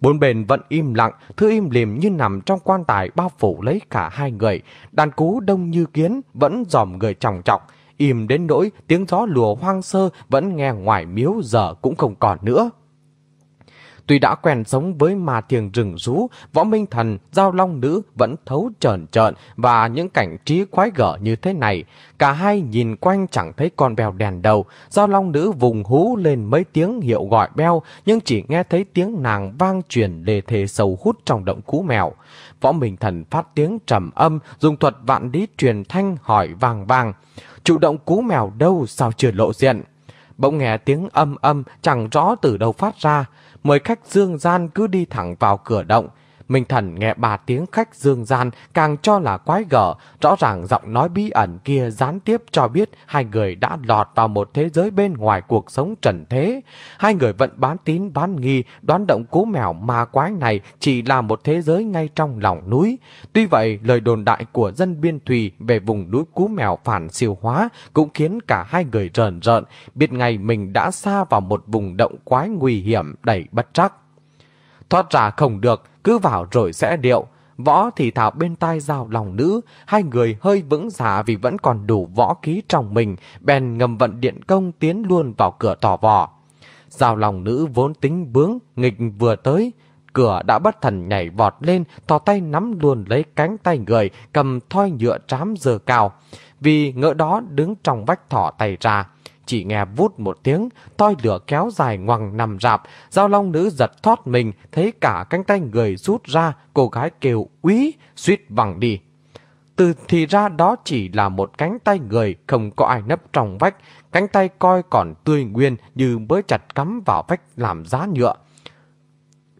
Bốn bên vẫn im lặng, thứ im lìm như nằm trong quan tài bao phủ lấy cả hai người. Đàn cú đông như kiến, vẫn dòm người trọng trọng im đến nỗi tiếng gió lùa hoang sơ vẫn nghe ngoài miếu giờ cũng không còn nữa. Tuy đã quen sống với ma thiền rừng rú, võ minh thần, giao long nữ vẫn thấu trợn trợn và những cảnh trí quái gở như thế này. Cả hai nhìn quanh chẳng thấy con bèo đèn đầu, giao long nữ vùng hú lên mấy tiếng hiệu gọi beo, nhưng chỉ nghe thấy tiếng nàng vang truyền lề thề sầu hút trong động cú mèo. Võ minh thần phát tiếng trầm âm, dùng thuật vạn lý truyền thanh hỏi vàng vàng. Chủ động cú mèo đâu sao chưa lộ diện. Bỗng nghe tiếng âm âm chẳng rõ từ đâu phát ra. Mời khách dương gian cứ đi thẳng vào cửa động. Minh Thần nghe ba tiếng khách dương gian càng cho là quái gở, rõ ràng giọng nói bí ẩn kia gián tiếp cho biết hai người đã lọt vào một thế giới bên ngoài cuộc sống trần thế. Hai người vẫn bán tín bán nghi, đoán động cú mèo ma quái này chỉ là một thế giới ngay trong lòng núi. Tuy vậy, lời đồn đại của dân biên thùy về vùng núi cú mèo phản siêu hóa cũng khiến cả hai người rờn rợn, biết ngày mình đã xa vào một vùng động quái nguy hiểm đầy bất trắc. Thoát ra không được, cứ vào rồi sẽ điệu. Võ thì thảo bên tai giao lòng nữ, hai người hơi vững giả vì vẫn còn đủ võ khí trong mình, bèn ngầm vận điện công tiến luôn vào cửa tỏ vò. Giao lòng nữ vốn tính bướng, nghịch vừa tới, cửa đã bất thần nhảy vọt lên, thò tay nắm luôn lấy cánh tay người, cầm thoi nhựa trám dơ cao. Vì ngỡ đó đứng trong vách thỏ tay ra, chỉ nghe vút một tiếng, toi lửa kéo dài ngoằng nằm rạp, giao long nữ giật thoát mình, thấy cả cánh tay người rút ra, cô gái kêu úy, suýt vẳng đi. Từ thì ra đó chỉ là một cánh tay người không có ai nấp trong vách, cánh tay coi còn tươi nguyên như mới chặt cắm vào vách làm giá nhựa.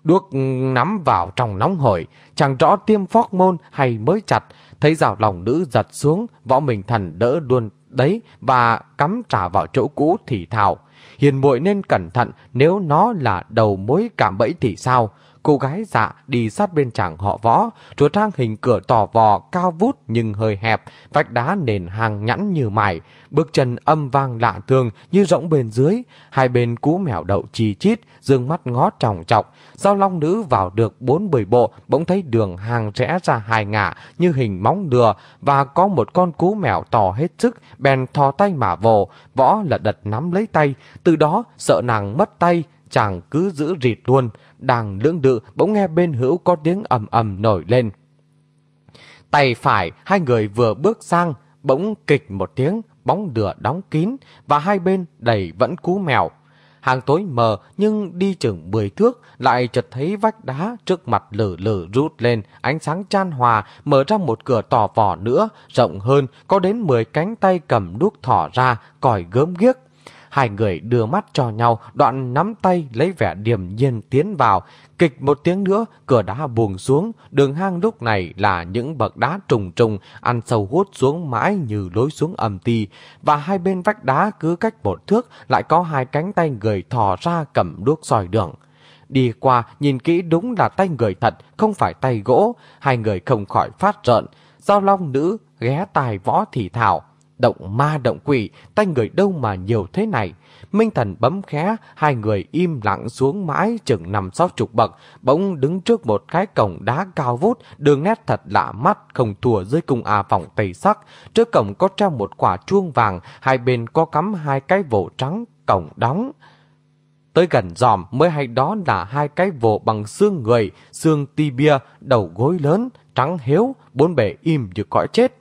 Đuốc nắm vào trong nóng hổi, chẳng rõ tiêm phóc môn hay mới chặt, thấy rào lòng nữ giật xuống, võ mình thần đỡ luôn đấy và cắm trả vào chỗ cũ thì thào. Hiền muội nên cẩn thận, nếu nó là đầu mối cảm bẫy thì sao? Cô gái dạ đi sát bên chàng họ võ, chùa trang hình cửa tò vò cao vút nhưng hơi hẹp, vách đá nền hàng nhẵn như mài, bước chân âm vang lạ thường như rỗng bên dưới, hai bên cú mèo đậu chi chít, dương mắt ngó tròng trọc. Giao long nữ vào được bốn bười bộ, bỗng thấy đường hàng rẽ ra hai ngả như hình móng đừa và có một con cú mèo to hết sức, bèn thò tay mà vồ, võ là đật nắm lấy tay, từ đó sợ nàng mất tay, chàng cứ giữ rịt luôn đang lưỡng lự bỗng nghe bên hữu có tiếng ầm ầm nổi lên. Tay phải, hai người vừa bước sang, bỗng kịch một tiếng, bóng lửa đóng kín và hai bên đầy vẫn cú mèo. Hàng tối mờ nhưng đi chừng 10 thước lại chợt thấy vách đá trước mặt lử lử rút lên, ánh sáng chan hòa, mở ra một cửa tỏ vỏ nữa, rộng hơn, có đến 10 cánh tay cầm đuốc thỏ ra, còi gớm ghiếc. Hai người đưa mắt cho nhau, đoạn nắm tay lấy vẻ điềm nhiên tiến vào. Kịch một tiếng nữa, cửa đá buông xuống. Đường hang lúc này là những bậc đá trùng trùng, ăn sâu hút xuống mãi như lối xuống âm ti. Và hai bên vách đá cứ cách một thước, lại có hai cánh tay người thò ra cầm đuốc soi đường. Đi qua, nhìn kỹ đúng là tay người thật, không phải tay gỗ. Hai người không khỏi phát rợn. Giao long nữ ghé tài võ thì thảo. Động ma động quỷ, tay người đâu mà nhiều thế này. Minh thần bấm khé, hai người im lặng xuống mãi chừng nằm sáu chục bậc, bỗng đứng trước một cái cổng đá cao vút, đường nét thật lạ mắt, không thua dưới cung à phòng tây sắc. Trước cổng có treo một quả chuông vàng, hai bên có cắm hai cái vỗ trắng, cổng đóng. Tới gần giòm mới hay đó là hai cái vỗ bằng xương người, xương tibia, đầu gối lớn, trắng hiếu, bốn bề im như cõi chết.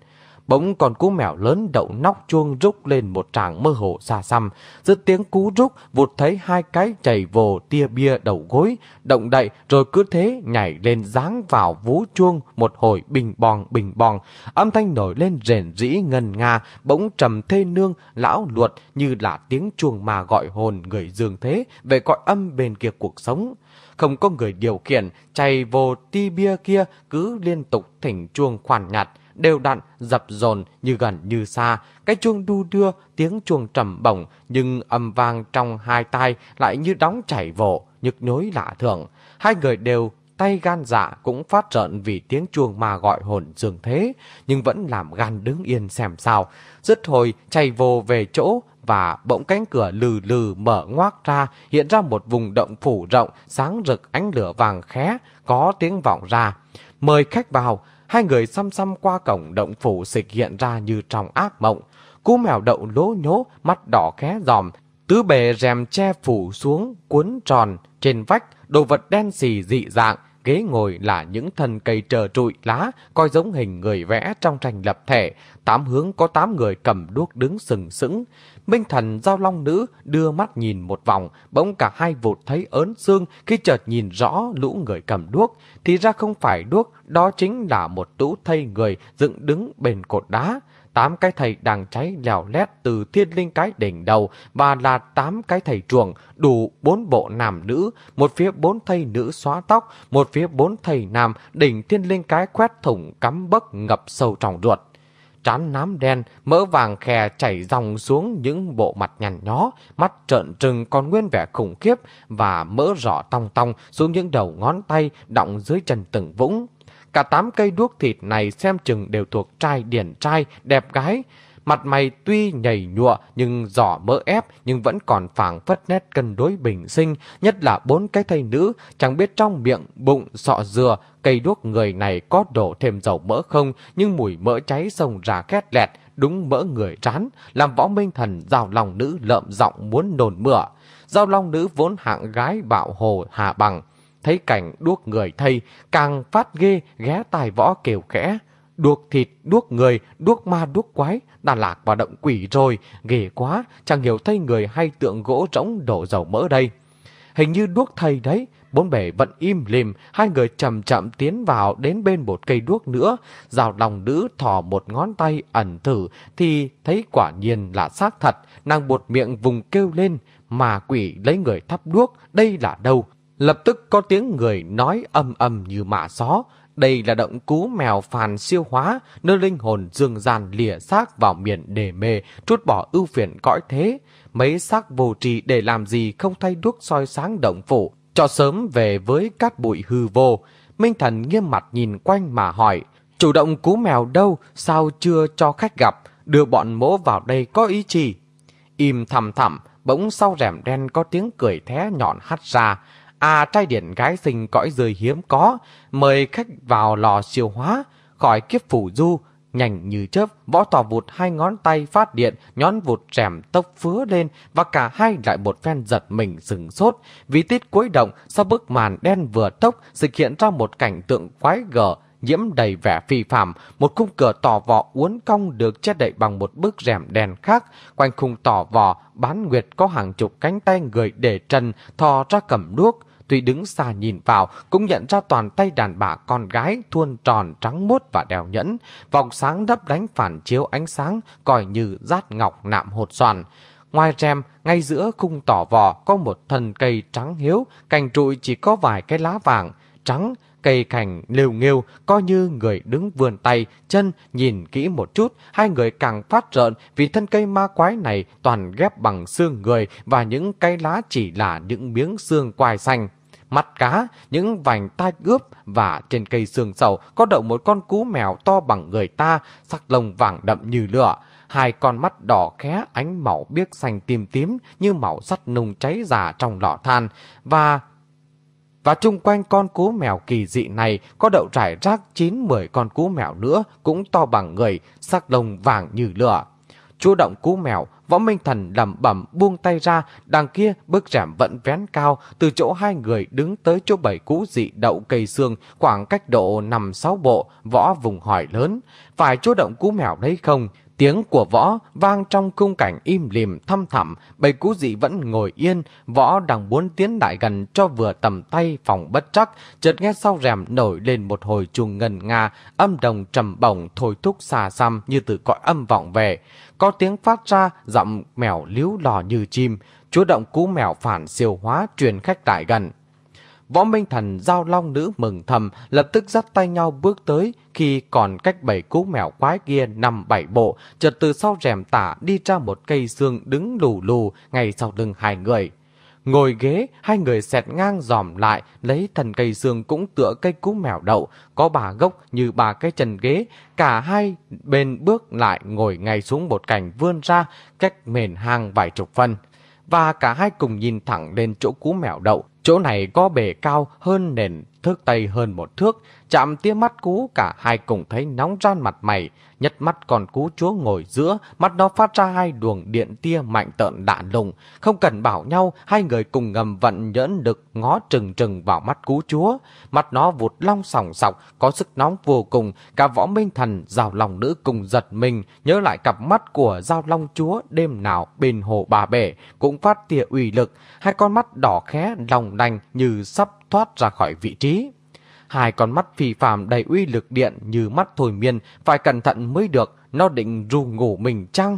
Bỗng còn cú mèo lớn đậu nóc chuông rúc lên một tràng mơ hồ xa xăm. Giữa tiếng cú rúc, vụt thấy hai cái chảy vồ tia bia đầu gối, động đậy rồi cứ thế nhảy lên dáng vào vú chuông một hồi bình bong bình bong. Âm thanh nổi lên rền rĩ ngân nga, bỗng trầm thê nương, lão luật như là tiếng chuông mà gọi hồn người dương thế về cõi âm bên kia cuộc sống không có người điều khiển, chạy vô ti bia kia cứ liên tục thỉnh chuông khoản nhặt đều đặn, dập dồn như gần như xa. Cái chuông đu đưa, tiếng chuông trầm bổng, nhưng âm vang trong hai tai lại như đóng chảy vộ, nhức nhối lạ thường. Hai người đều tay gan dạ cũng phát rợn vì tiếng chuông mà gọi hồn dường thế, nhưng vẫn làm gan đứng yên xem sao. Dứt hồi chạy vô về chỗ và bỗng cánh cửa lừ lừ mở ngoác ra, hiện ra một vùng động phủ rộng, sáng rực ánh lửa vàng khé, có tiếng vọng ra. Mời khách vào, Hai người xăm xăm qua cổng động phủ xịch hiện ra như trong ác mộng. Cú mèo đậu lố nhố, mắt đỏ khé giòm, tứ bề rèm che phủ xuống, cuốn tròn, trên vách, đồ vật đen xì dị dạng, ghế ngồi là những thân cây trờ trụi lá, coi giống hình người vẽ trong tranh lập thể. Tám hướng có tám người cầm đuốc đứng sừng sững. Minh thần giao long nữ đưa mắt nhìn một vòng, bỗng cả hai vụt thấy ớn xương khi chợt nhìn rõ lũ người cầm đuốc. Thì ra không phải đuốc, đó chính là một tũ thây người dựng đứng bên cột đá. tám cái thầy đang cháy lèo lét từ thiên linh cái đỉnh đầu và là tám cái thầy chuồng, đủ bốn bộ nam nữ, một phía bốn thầy nữ xóa tóc, một phía bốn thầy nam đỉnh thiên linh cái quét thủng cắm bấc ngập sâu trong ruột trán nám đen, mỡ vàng khè chảy dòng xuống những bộ mặt nhằn nhó, mắt trợn trừng còn nguyên vẻ khủng khiếp và mỡ rõ tong tong xuống những đầu ngón tay đọng dưới chân từng vũng. Cả tám cây đuốc thịt này xem chừng đều thuộc trai điển trai, đẹp gái. Mặt mày tuy nhảy nhụa nhưng giỏ mỡ ép nhưng vẫn còn phảng phất nét cân đối bình sinh, nhất là bốn cái thây nữ, chẳng biết trong miệng, bụng, sọ dừa, cây đuốc người này có đổ thêm dầu mỡ không, nhưng mùi mỡ cháy sông ra khét lẹt, đúng mỡ người rán làm võ minh thần giao lòng nữ lợm giọng muốn nồn mửa. Giao long nữ vốn hạng gái bạo hồ hạ bằng, thấy cảnh đuốc người thây, càng phát ghê ghé tài võ kêu khẽ. Đuốc thịt, đuốc người, đuốc ma, đuốc quái, Đà Lạc vào động quỷ rồi, ghê quá, chẳng hiểu thây người hay tượng gỗ rỗng đổ dầu mỡ đây. Hình như đuốc thầy đấy, bốn bể vẫn im lìm, hai người chậm chậm tiến vào đến bên một cây đuốc nữa, rào lòng nữ thò một ngón tay ẩn thử, thì thấy quả nhiên là xác thật, nàng buột miệng vùng kêu lên, mà quỷ lấy người thắp đuốc, đây là đâu? Lập tức có tiếng người nói âm âm như mạ gió, đây là động cú mèo phàn siêu hóa, nơi linh hồn dương gian lìa xác vào miền đề mê, trút bỏ ưu phiền cõi thế. Mấy xác vô trì để làm gì không thay đuốc soi sáng động phủ, cho sớm về với cát bụi hư vô. Minh thần nghiêm mặt nhìn quanh mà hỏi, chủ động cú mèo đâu, sao chưa cho khách gặp, đưa bọn mỗ vào đây có ý gì? Im thầm thầm, bỗng sau rèm đen có tiếng cười thé nhọn hắt ra, À trai điện gái sinh cõi rơi hiếm có, mời khách vào lò siêu hóa, khỏi kiếp phủ du, nhanh như chớp, võ tỏ vụt hai ngón tay phát điện, nhón vụt rèm tốc phứa lên và cả hai lại một phen giật mình sừng sốt. Vì tiết cuối động, sau bức màn đen vừa tốc, sự hiện ra một cảnh tượng quái gở, nhiễm đầy vẻ phi phạm, một khung cửa tỏ vò uốn cong được che đậy bằng một bức rèm đèn khác. Quanh khung tỏ vò, bán nguyệt có hàng chục cánh tay người để trần, thò ra cầm đuốc. Tuy đứng xa nhìn vào, cũng nhận ra toàn tay đàn bà con gái thuôn tròn trắng mốt và đèo nhẫn. Vòng sáng đắp đánh phản chiếu ánh sáng, coi như rát ngọc nạm hột xoàn. Ngoài rèm, ngay giữa khung tỏ vò có một thân cây trắng hiếu, cành trụi chỉ có vài cái lá vàng, trắng, cây cành liều nghêu, coi như người đứng vườn tay, chân, nhìn kỹ một chút, hai người càng phát rợn vì thân cây ma quái này toàn ghép bằng xương người và những cây lá chỉ là những miếng xương quai xanh. Mắt cá, những vành tai ướp và trên cây xương sầu có đậu một con cú mèo to bằng người ta, sắc lông vàng đậm như lửa. Hai con mắt đỏ khé ánh màu biếc xanh tím tím như màu sắt nung cháy già trong lọ than và và chung quanh con cú mèo kỳ dị này có đậu trải rác 9-10 con cú mèo nữa cũng to bằng người, sắc lông vàng như lửa. Chú động cú mèo, võ minh thần lầm bẩm buông tay ra, đằng kia bước rèm vẫn vén cao, từ chỗ hai người đứng tới chỗ bảy cú dị đậu cây xương, khoảng cách độ 5-6 bộ, võ vùng hỏi lớn. Phải chú động cú mèo đấy không? Tiếng của võ vang trong khung cảnh im lìm thăm thẳm, bầy cú dị vẫn ngồi yên, võ đang muốn tiến đại gần cho vừa tầm tay phòng bất chắc, chợt nghe sau rèm nổi lên một hồi chuông ngân nga, âm đồng trầm bổng thôi thúc xa xăm như từ cõi âm vọng về. Có tiếng phát ra, giọng mèo líu lò như chim, chúa động cú mèo phản siêu hóa truyền khách đại gần. Võ Minh Thần giao long nữ mừng thầm, lập tức dắt tay nhau bước tới, khi còn cách bảy cú mèo quái kia nằm bảy bộ, chợt từ sau rèm tả đi ra một cây xương đứng lù lù ngay sau lưng hai người. Ngồi ghế, hai người xẹt ngang dòm lại, lấy thần cây xương cũng tựa cây cú mèo đậu, có bà gốc như bà cái trần ghế, cả hai bên bước lại ngồi ngay xuống một cành vươn ra, cách mền hang vài chục phân. Và cả hai cùng nhìn thẳng lên chỗ cú mèo đậu, Chỗ này có bề cao hơn nền thước tây hơn một thước, chạm tia mắt cú cả hai cùng thấy nóng ran mặt mày, nhất mắt còn cú chúa ngồi giữa, mắt nó phát ra hai luồng điện tia mạnh tợn đạn lùng, không cần bảo nhau, hai người cùng ngầm vận nhẫn được ngó trừng trừng vào mắt cú chúa, mắt nó vụt long sòng sọc, có sức nóng vô cùng, cả võ minh thần, rào lòng nữ cùng giật mình, nhớ lại cặp mắt của giao long chúa đêm nào bên hồ bà bể, cũng phát tia uy lực, hai con mắt đỏ khé lòng đành như sắp thoát ra khỏi vị trí. hai con mắt phi phàm đầy uy lực điện như mắt thôi miên, phải cẩn thận mới được, nó định ru ngủ mình chăng?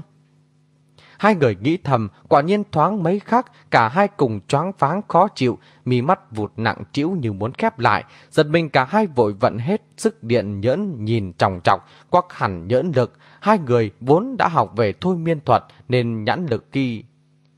Hai người nghĩ thầm, quả nhiên thoáng mấy khắc, cả hai cùng choáng váng khó chịu, mi mắt vụt nặng trĩu như muốn khép lại. Giật mình cả hai vội vận hết sức điện nhẫn nhìn trọng trọng, quắc hẳn nhẫn lực. Hai người vốn đã học về thôi miên thuật nên nhãn lực khi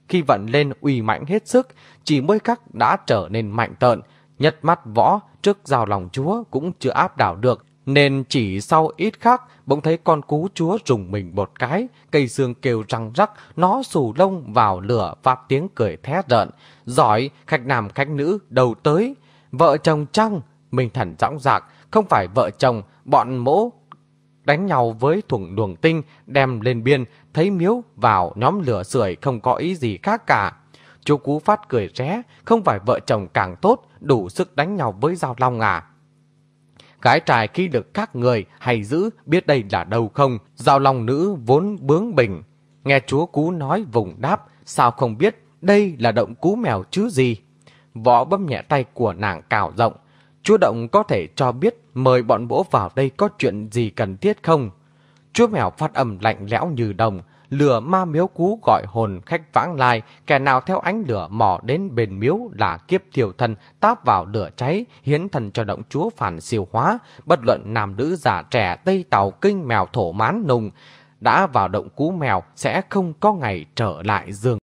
khi vận lên uy mạnh hết sức, chỉ mới khắc đã trở nên mạnh tợn. Nhất mắt võ trước giao lòng chúa cũng chưa áp đảo được, nên chỉ sau ít khắc bỗng thấy con cú chúa rùng mình một cái, cây xương kêu răng rắc, nó xù lông vào lửa phát tiếng cười thét rợn. Giỏi, khách nam khách nữ, đầu tới. Vợ chồng chăng? Mình thần dõng dạc, không phải vợ chồng, bọn mỗ đánh nhau với thủng luồng tinh, đem lên biên, thấy miếu vào nhóm lửa sưởi không có ý gì khác cả. Chú Cú Phát cười ré, không phải vợ chồng càng tốt, đủ sức đánh nhau với Giao Long à. Gái trai khi được các người hay giữ biết đây là đâu không, Giao Long nữ vốn bướng bình. Nghe chúa Cú nói vùng đáp, sao không biết đây là động cú mèo chứ gì. Võ bấm nhẹ tay của nàng cào rộng, Chúa Động có thể cho biết mời bọn bố vào đây có chuyện gì cần thiết không? Chúa mèo phát âm lạnh lẽo như đồng, lửa ma miếu cú gọi hồn khách vãng lai, kẻ nào theo ánh lửa mò đến bền miếu là kiếp thiểu thân táp vào lửa cháy, hiến thần cho động chúa phản siêu hóa, bất luận nam nữ già trẻ Tây Tàu kinh mèo thổ mán nùng, đã vào động cú mèo sẽ không có ngày trở lại giường.